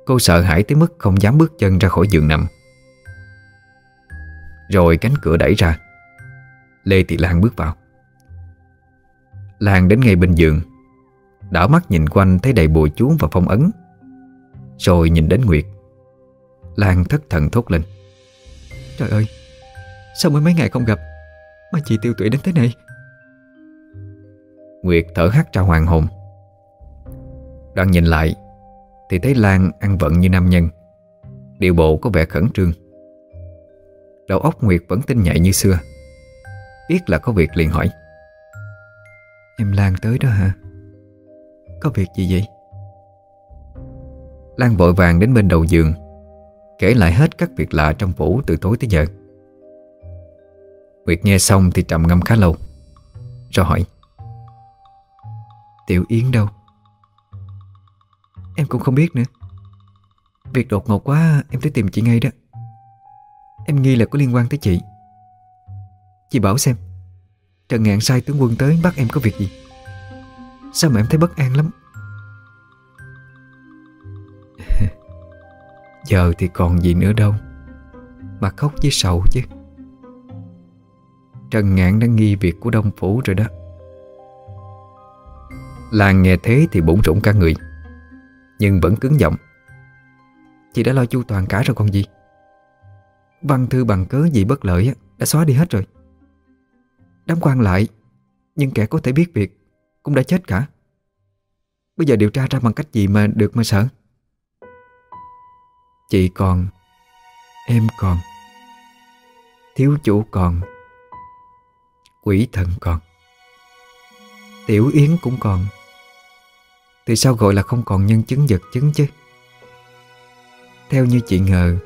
Cô sợ hãi tới mức không dám bước chân ra khỏi giường nằm. Rồi cánh cửa đẩy ra. Lê Thị Lan bước vào. Lan đến ngay bên giường Đảo mắt nhìn quanh thấy đầy bùa chú và phong ấn Rồi nhìn đến Nguyệt. Lan thất thần thốt lên. Trời ơi Sao mới mấy ngày không gặp? Mà chị tiêu tụy đến thế này. Nguyệt thở hắt ra hoàng hồn. Đoạn nhìn lại Thì thấy Lan ăn vận như nam nhân Điều bộ có vẻ khẩn trương. Đầu óc Nguyệt vẫn tinh nhạy như xưa Biết là có việc liền hỏi Em Lan tới đó hả? Có việc gì vậy? Lan vội vàng đến bên đầu giường Kể lại hết các việc lạ trong phủ từ tối tới giờ Nguyệt nghe xong thì trầm ngâm khá lâu Rồi hỏi Tiểu Yến đâu? Em cũng không biết nữa Việc đột ngột quá em tới tìm chị ngay đó Em nghi là có liên quan tới chị Chị bảo xem. Trần Ngạn sai tướng quân tới bắt em có việc gì? Sao mà em thấy bất an lắm? Giờ thì còn gì nữa đâu. Mà khóc với sầu chứ. Trần Ngạn đã nghi việc của Đông Phủ rồi đó. Làng nghe thế thì bổn rủng cả người, Nhưng vẫn cứng giọng. Chị đã lo chu toàn cả rồi còn gì? Văn thư bằng cớ gì bất lợi Đã xóa đi hết rồi. Đám quan lại Nhưng kẻ có thể biết việc Cũng đã chết cả. Bây giờ điều tra ra bằng cách gì mà được mà sợ? Chị còn, Em còn, Thiếu chủ còn, Quỷ thần còn, Tiểu Yến cũng còn. Thì sao gọi là không còn nhân chứng vật chứng chứ? Theo như chị ngờ,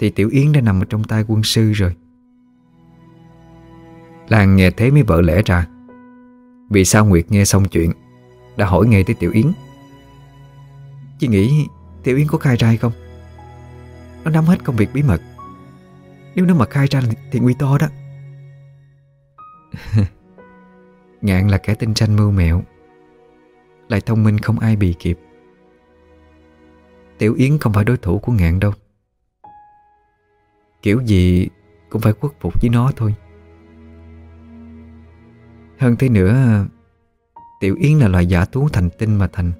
Thì Tiểu Yến đã nằm ở trong tay quân sư rồi. Lan nghe thế mới vỡ lẽ ra. Vì sao Nguyệt nghe xong chuyện, Đã hỏi ngay tới Tiểu Yến? Chị nghĩ Tiểu Yến có khai ra hay không? Nó nắm hết công việc bí mật. Nếu nó mà khai ra thì nguy to đó. Ngạn là kẻ tinh tranh mưu mẹo. Lại thông minh không ai bị kịp. Tiểu Yến không phải đối thủ của Ngạn đâu. Kiểu gì cũng phải khuất phục với nó thôi. Hơn thế nữa, Tiểu Yến là loài giả thú thành tinh mà thành.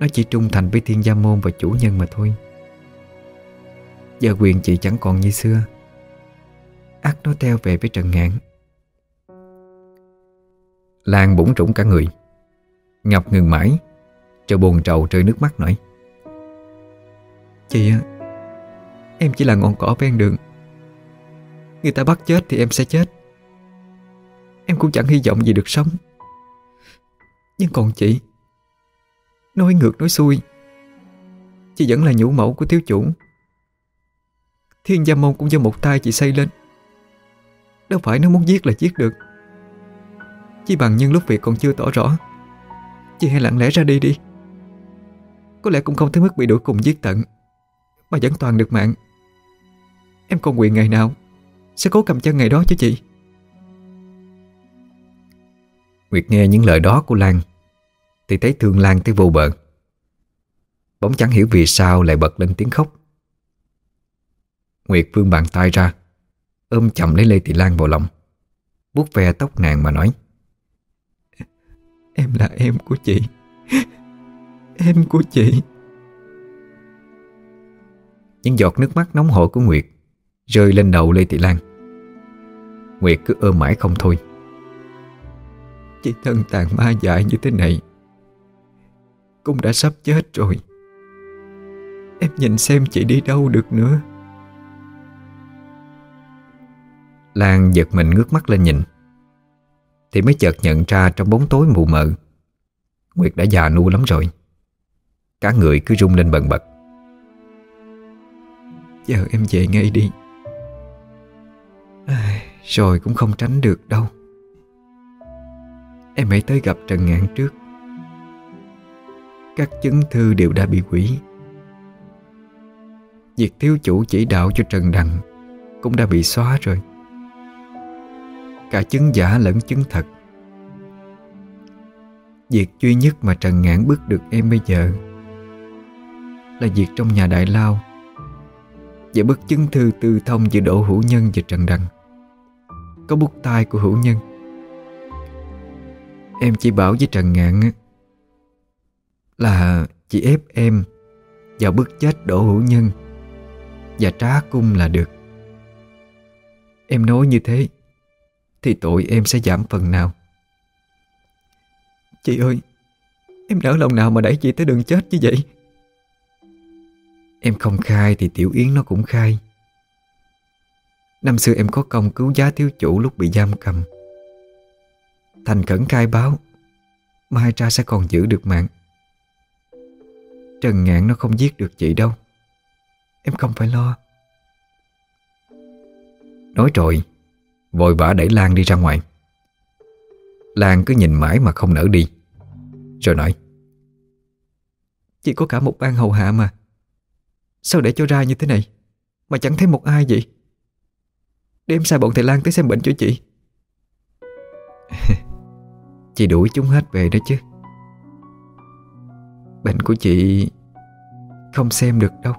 Nó chỉ trung thành với thiên gia môn và chủ nhân mà thôi. Giờ quyền chị chẳng còn như xưa. Ác nó theo về với Trần Ngạn. Lan bủng trũng cả người. Ngập ngừng mãi. Rồi buồn trầu rơi nước mắt nổi. Chị à Em chỉ là ngọn cỏ ven đường. Người ta bắt chết thì em sẽ chết. Em cũng chẳng hy vọng gì được sống. Nhưng còn chị, Nói ngược nói xuôi, Chị vẫn là nhũ mẫu của thiếu chủ. Thiên gia môn cũng do một tay chị xây lên. Đâu phải nó muốn giết là giết được. Chỉ bằng nhân lúc việc còn chưa tỏ rõ, Chị hãy lặng lẽ ra đi đi. Có lẽ cũng không tới mức bị đuổi cùng giết tận, Mà vẫn toàn được mạng. Em còn nguyện ngày nào Sẽ cố cầm chân ngày đó chứ chị. Nguyệt nghe những lời đó của Lan, Thì thấy thương Lan tới vô bờ. Bỗng chẳng hiểu vì sao lại bật lên tiếng khóc. Nguyệt vươn bàn tay ra, Ôm chậm lấy Lê Thị Lan vào lòng, vuốt ve tóc nàng mà nói, Em là em của chị. Em của chị. Những giọt nước mắt nóng hổi của Nguyệt Rơi lên đầu Lê Thị Lan. Nguyệt cứ ôm mãi không thôi. Chị thân tàn ma dại như thế này Cũng đã sắp chết rồi. Em nhìn xem chị đi đâu được nữa. Lan giật mình ngước mắt lên nhìn Thì mới chợt nhận ra trong bóng tối mù mờ Nguyệt đã già nu lắm rồi. Cả người cứ rung lên bần bật. Giờ em về ngay đi. À, Rồi cũng không tránh được đâu. Em hãy tới gặp Trần Ngạn trước. Các chứng thư đều đã bị hủy. Việc thiếu chủ chỉ đạo cho Trần Đằng Cũng đã bị xóa rồi. Cả chứng giả lẫn chứng thật. Việc duy nhất mà Trần Ngạn bước được em bây giờ Là việc trong nhà đại lao Và bức chứng thư tư thông giữa Đỗ Hữu Nhân và Trần Đằng, Có bút tay của Hữu Nhân. Em chỉ bảo với Trần Ngạn Là chỉ ép em vào bức chết Đỗ Hữu Nhân Và trá cung là được. Em nói như thế thì tội em sẽ giảm phần nào. Chị ơi, Em nỡ lòng nào mà đẩy chị tới đường chết như vậy? Em không khai thì Tiểu Yến nó cũng khai. Năm xưa em có công cứu giá thiếu chủ lúc bị giam cầm. Thành khẩn khai báo. Mai ra sẽ còn giữ được mạng. Trần Ngạn nó không giết được chị đâu. Em không phải lo. Nói rồi, Vội vã đẩy Lan đi ra ngoài. Lan cứ nhìn mãi mà không nỡ đi. Rồi nói Chỉ có cả một ban hầu hạ mà. Sao để cho ra như thế này? Mà chẳng thấy một ai vậy? Đêm sai bọn thầy Lan tới xem bệnh cho chị. Chị đuổi chúng hết về đó chứ. Bệnh của chị Không xem được đâu.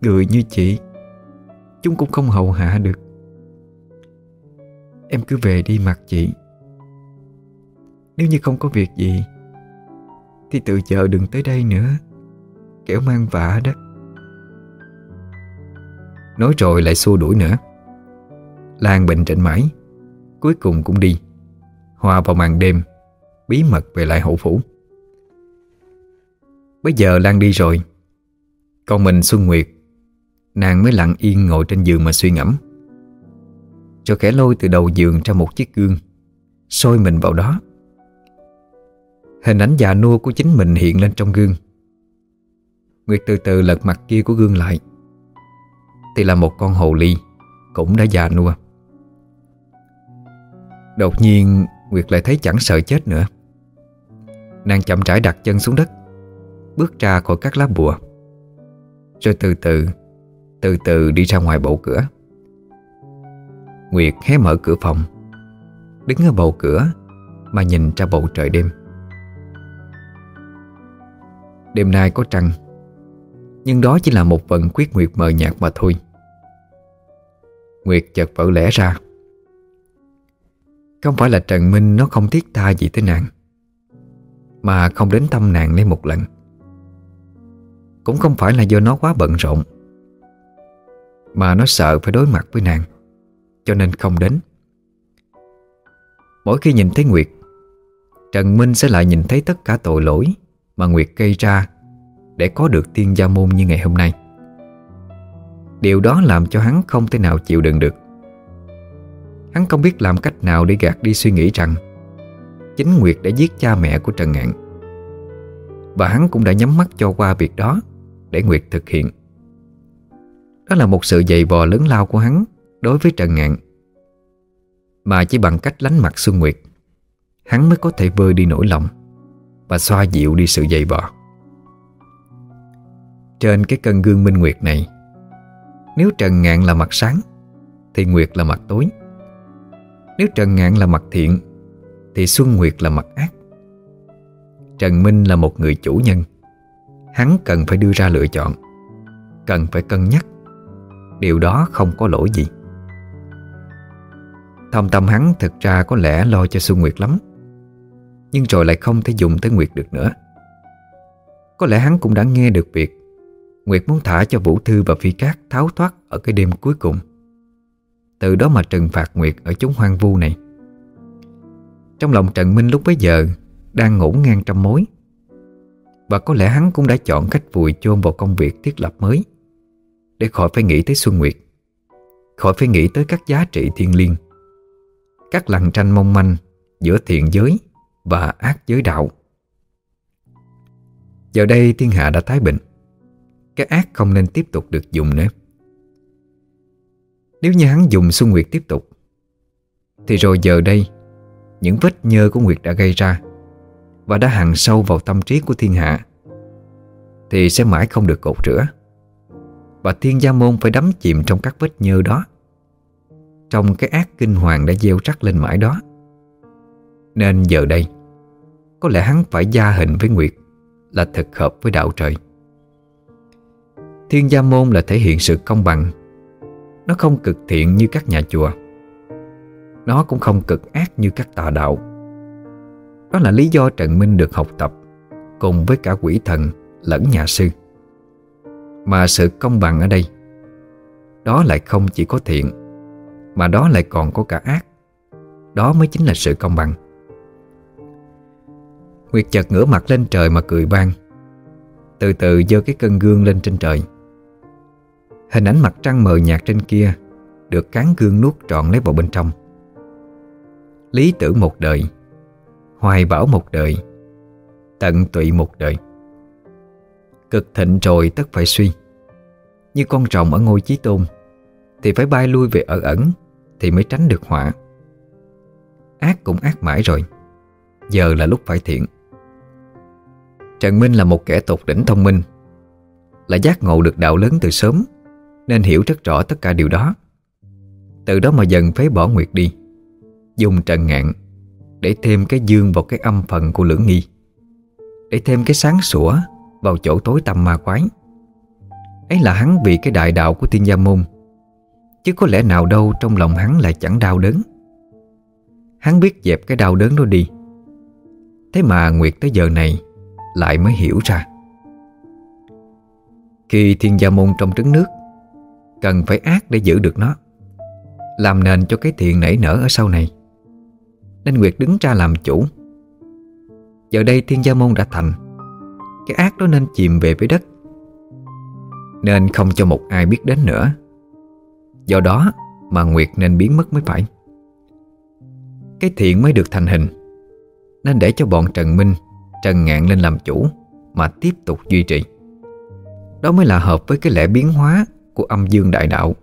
Người như chị, Chúng cũng không hầu hạ được. Em cứ về đi mặt chị. Nếu như không có việc gì, Thì tự chờ đừng tới đây nữa. Kẻo mang vạ đó. Nói rồi lại xua đuổi nữa. Lan bệnh trịnh mãi, Cuối cùng cũng đi. Hòa vào màn đêm, Bí mật về lại hậu phủ. Bây giờ Lan đi rồi Còn mình Xuân Nguyệt, Nàng mới lặng yên ngồi trên giường mà suy ngẫm. Cho kẻ lôi từ đầu giường ra một chiếc gương, soi mình vào đó. Hình ảnh già nua của chính mình hiện lên trong gương. Nguyệt từ từ lật mặt kia của gương lại. Thì là một con hồ ly, Cũng đã già nua. Đột nhiên Nguyệt lại thấy chẳng sợ chết nữa. Nàng chậm rãi đặt chân xuống đất, Bước ra khỏi các lá bùa. Rồi từ từ Từ từ đi ra ngoài bầu cửa. Nguyệt hé mở cửa phòng, Đứng ở bầu cửa Mà nhìn ra bầu trời đêm. Đêm nay có trăng, Nhưng đó chỉ là một vận quyết Nguyệt mờ nhạt mà thôi. Nguyệt chợt vỡ lẽ ra. Không phải là Trần Minh Nó không thiết tha gì tới nàng, Mà không đến thăm nàng lấy một lần. Cũng không phải là do nó quá bận rộn, Mà nó sợ phải đối mặt với nàng, Cho nên không đến. Mỗi khi nhìn thấy Nguyệt, Trần Minh sẽ lại nhìn thấy tất cả tội lỗi Mà Nguyệt gây ra Để có được tiên gia môn như ngày hôm nay. Điều đó làm cho hắn không thể nào chịu đựng được. Hắn không biết làm cách nào để gạt đi suy nghĩ rằng Chính Nguyệt đã giết cha mẹ của Trần Ngạn. Và hắn cũng đã nhắm mắt cho qua việc đó Để Nguyệt thực hiện. Đó là một sự dày vò lớn lao của hắn Đối với Trần Ngạn. Mà chỉ bằng cách lánh mặt Xuân Nguyệt, Hắn mới có thể vơi đi nỗi lòng Và xoa dịu đi sự dày vò. Trên cái cân gương minh nguyệt này, Nếu Trần Ngạn là mặt sáng, Thì Nguyệt là mặt tối. Nếu Trần Ngạn là mặt thiện, Thì Xuân Nguyệt là mặt ác. Trần Minh là một người chủ nhân. Hắn cần phải đưa ra lựa chọn, Cần phải cân nhắc. Điều đó không có lỗi gì. Thâm tâm hắn thực ra có lẽ lo cho Xuân Nguyệt lắm, Nhưng rồi lại không thể dùng tới Nguyệt được nữa. Có lẽ hắn cũng đã nghe được việc Nguyệt muốn thả cho Vũ Thư và Phi Cát tháo thoát ở cái đêm cuối cùng. Từ đó mà trừng phạt Nguyệt ở chúng hoang vu này. Trong lòng Trần Minh lúc bấy giờ Đang ngủ ngang trong mối. Và có lẽ hắn cũng đã chọn cách vùi chôn vào công việc thiết lập mới Để khỏi phải nghĩ tới Xuân Nguyệt, Khỏi phải nghĩ tới các giá trị thiên liêng, Các lằn tranh mong manh Giữa thiện giới và ác giới đạo. Giờ đây thiên hạ đã thái bình Cái ác không nên tiếp tục được dùng nữa. Nếu như hắn dùng Xuân Nguyệt tiếp tục, Thì rồi giờ đây, Những vết nhơ của Nguyệt đã gây ra Và đã hằn sâu vào tâm trí của thiên hạ, Thì sẽ mãi không được cột rửa. Và thiên gia môn phải đắm chìm trong các vết nhơ đó, Trong cái ác kinh hoàng đã gieo rắc lên mãi đó. Nên giờ đây, Có lẽ hắn phải gia hình với Nguyệt Là thực hợp với đạo trời. Thiên gia môn là thể hiện sự công bằng nó không cực thiện như các nhà chùa. Nó cũng không cực ác như các tà đạo. Đó là lý do Trần Minh được học tập Cùng với cả quỷ thần lẫn nhà sư. Mà sự công bằng ở đây, Đó lại không chỉ có thiện, Mà đó lại còn có cả ác. Đó mới chính là sự công bằng. Nguyệt chợt ngửa mặt lên trời mà cười vang, Từ từ dơ cái cân gương lên trên trời. Hình ảnh mặt trăng mờ nhạt trên kia Được cán gương nuốt trọn lấy vào bên trong. Lý tưởng một đời, Hoài bảo một đời, Tận tụy một đời. Cực thịnh rồi tất phải suy. Như con rồng ở ngôi chí tôn, Thì phải bay lui về ở ẩn Thì mới tránh được họa. Ác cũng ác mãi rồi, Giờ là lúc phải thiện. Trần Minh là một kẻ tột đỉnh thông minh, Là giác ngộ được đạo lớn từ sớm. Nên hiểu rất rõ tất cả điều đó. Từ đó mà dần phế bỏ Nguyệt đi, Dùng trần ngạn Để thêm cái dương vào cái âm phần của lưỡng nghi, Để thêm cái sáng sủa Vào chỗ tối tăm ma quái. Ấy là hắn vì cái đại đạo của thiên gia môn, Chứ có lẽ nào đâu trong lòng hắn lại chẳng đau đớn. Hắn biết dẹp cái đau đớn đó đi, Thế mà Nguyệt tới giờ này Lại mới hiểu ra. Khi thiên gia môn trong trứng nước Cần phải ác để giữ được nó, Làm nền cho cái thiện nảy nở ở sau này. Nên Nguyệt đứng ra làm chủ. Giờ đây thiên gia môn đã thành, Cái ác đó nên chìm về với đất. Nên không cho một ai biết đến nữa. Do đó mà Nguyệt nên biến mất mới phải. Cái thiện mới được thành hình, Nên để cho bọn Trần Minh, Trần Ngạn lên làm chủ Mà tiếp tục duy trì. Đó mới là hợp với cái lẽ biến hóa của âm dương đại đạo,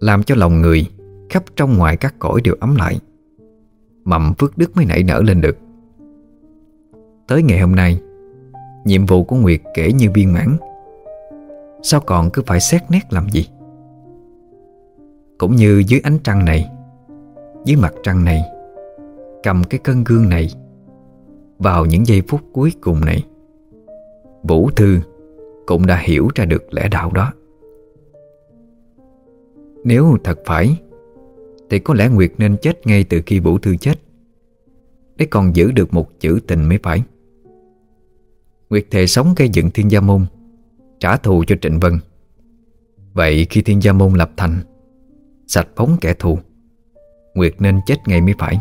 Làm cho lòng người Khắp trong ngoài các cõi đều ấm lại. Mầm phước đức mới nảy nở lên được. Tới ngày hôm nay, Nhiệm vụ của Nguyệt kể như viên mãn. Sao còn cứ phải xét nét làm gì? Cũng như dưới ánh trăng này, Dưới mặt trăng này, Cầm cái cân gương này, Vào những giây phút cuối cùng này, Vũ Thư Cũng đã hiểu ra được lẽ đạo đó. Nếu thật phải, Thì có lẽ Nguyệt nên chết ngay từ khi Vũ Thư chết. Để còn giữ được một chữ tình mới phải. Nguyệt thề sống gây dựng Thiên Gia Môn, Trả thù cho Trịnh Vân. Vậy khi Thiên Gia Môn lập thành, Sạch phóng kẻ thù, Nguyệt nên chết ngay mới phải.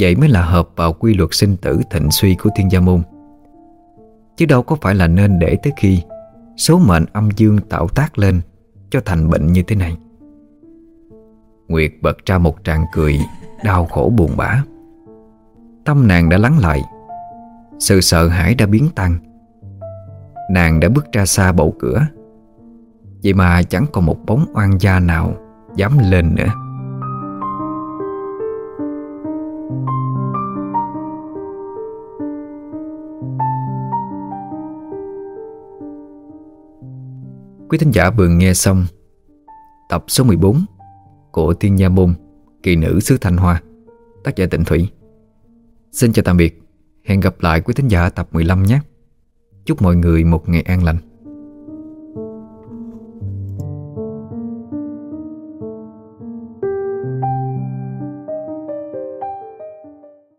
Vậy mới là hợp vào quy luật sinh tử thịnh suy của thiên gia môn. Chứ đâu có phải là nên để tới khi Số mệnh âm dương tạo tác lên cho thành bệnh như thế này. Nguyệt bật ra một tràng cười, Đau khổ buồn bã. Tâm nàng đã lắng lại. Sự sợ hãi đã biến tăng Nàng đã bước ra xa bầu cửa. Vậy mà chẳng còn một bóng oan gia nào dám lên nữa. Quý thính giả vừa nghe xong Tập số 14 Của Thiên Nha Môn Kỳ nữ xứ Thanh Hoa, Tác giả Tịnh Thủy. Xin chào tạm biệt. Hẹn gặp lại quý thính giả tập 15 nhé. Chúc mọi người một ngày an lành.